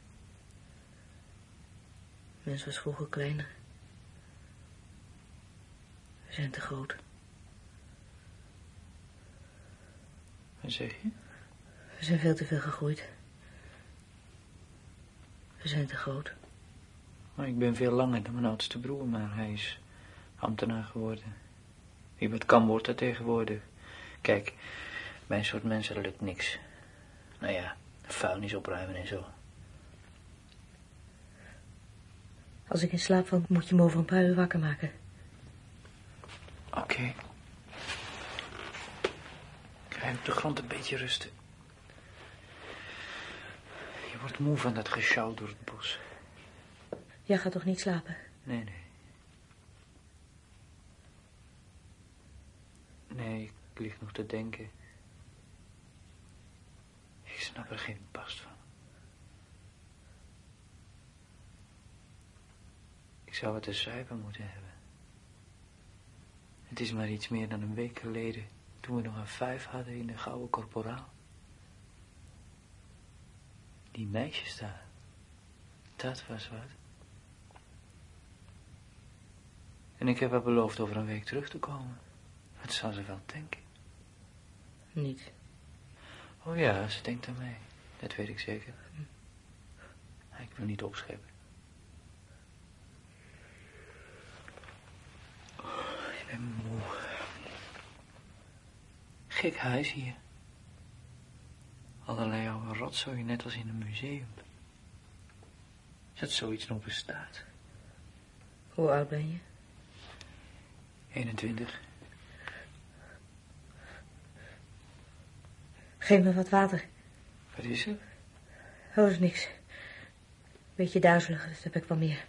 Mens was vroeger kleiner. We zijn te groot. Wat zeg je? We zijn veel te veel gegroeid. We zijn te groot. Ik ben veel langer dan mijn oudste broer, maar hij is ambtenaar geworden. Wie wat kan, wordt er tegenwoordig. Kijk, mijn soort mensen lukt niks. Nou ja, vuilnis opruimen en zo. Als ik in slaap val, moet je me over een paar uur wakker maken. Oké. Krijg op de grond een beetje rusten. Je wordt moe van dat gesjouw door het bos. Jij gaat toch niet slapen? Nee, nee. Nee, ik lig nog te denken. Ik snap er geen past van. Ik zou het te zuipen moeten hebben. Het is maar iets meer dan een week geleden, toen we nog een vijf hadden in de Gouden Korporaal. Die meisjes daar, dat was wat. En ik heb haar beloofd over een week terug te komen. Wat zou ze wel denken? Niet. Oh ja, ze denkt aan mij. Dat weet ik zeker. Maar Ik wil niet opscheppen. Oh, ik ben moe. Gek huis hier. Allerlei oude rotzooi, net als in een museum. Dat zoiets nog bestaat. Hoe oud ben je? 21. Geef me wat water. Wat is er? Oh, is niks. Beetje duizelig, dat heb ik wel meer.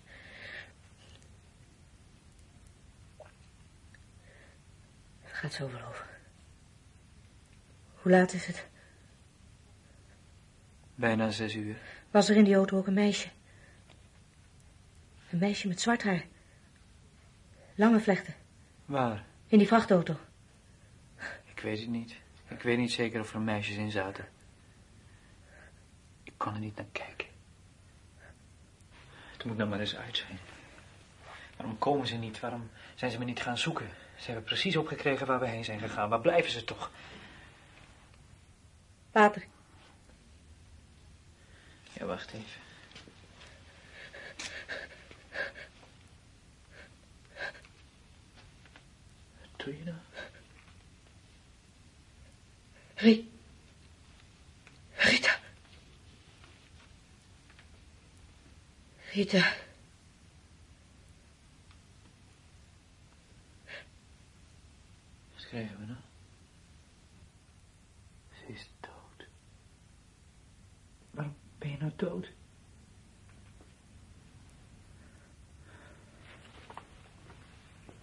Het gaat zo wel over. Hoe laat is het? Bijna zes uur. Was er in die auto ook een meisje? Een meisje met zwart haar. Lange vlechten. Waar? In die vrachtauto. Ik weet het niet. Ik weet niet zeker of er meisjes in zaten. Ik kon er niet naar kijken. Het moet nou maar eens uit zijn. Waarom komen ze niet? Waarom zijn ze me niet gaan zoeken? Ze hebben precies opgekregen waar we heen zijn gegaan. Waar blijven ze toch? Water. Ja, wacht even. Wat doe je nou? Ri- Rita. Rita. Wat krijgen we nou? Ze is dood. Waarom ben je nou dood?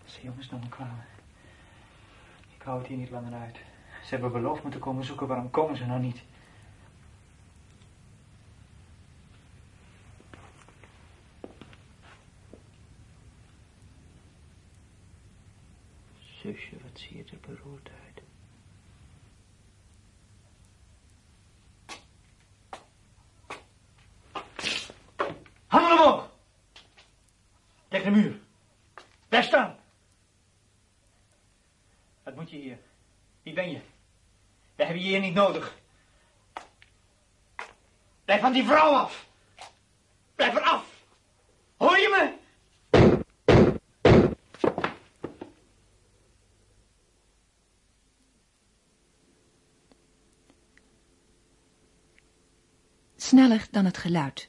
Als de jongens naar me kwamen. Ik hou het hier niet langer uit. Ze hebben beloofd me te komen zoeken, waarom komen ze nou niet? Zusje, wat zie je er beroerd uit. Handen omhoog! Tegen de muur. Blijf staan. Wat moet je hier? Wie ben je? We hebben je hier niet nodig. Blijf van die vrouw af. Blijf er af. Hoor je me? Sneller dan het geluid.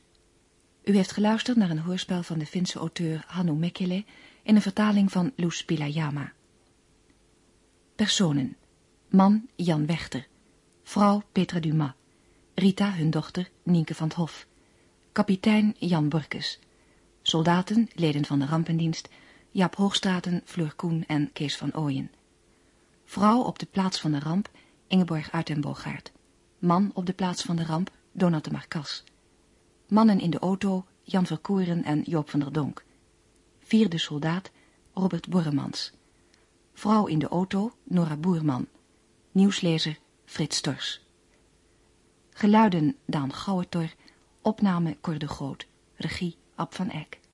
U heeft geluisterd naar een hoorspel van de Finse auteur Hannu Mäkelä in een vertaling van Loes Pilayama. Personen. Man Jan Wechter. Vrouw Petra Dumas. Rita, hun dochter, Nienke van het Hof. Kapitein Jan Borkes. Soldaten, leden van de rampendienst, Jaap Hoogstraten, Fleur Koen en Kees van Ooyen. Vrouw op de plaats van de ramp, Ingeborg Uitenboogaard. Man op de plaats van de ramp, Donat de Marcas. Mannen in de auto, Jan Verkoeren en Joop van der Donk. Vierde soldaat, Robert Borremans. Vrouw in de auto, Nora Boerman. Nieuwslezer, Frits Stors. Geluiden, Daan Gouwetor. Opname, Cor de Groot. Regie, Ab van Eck.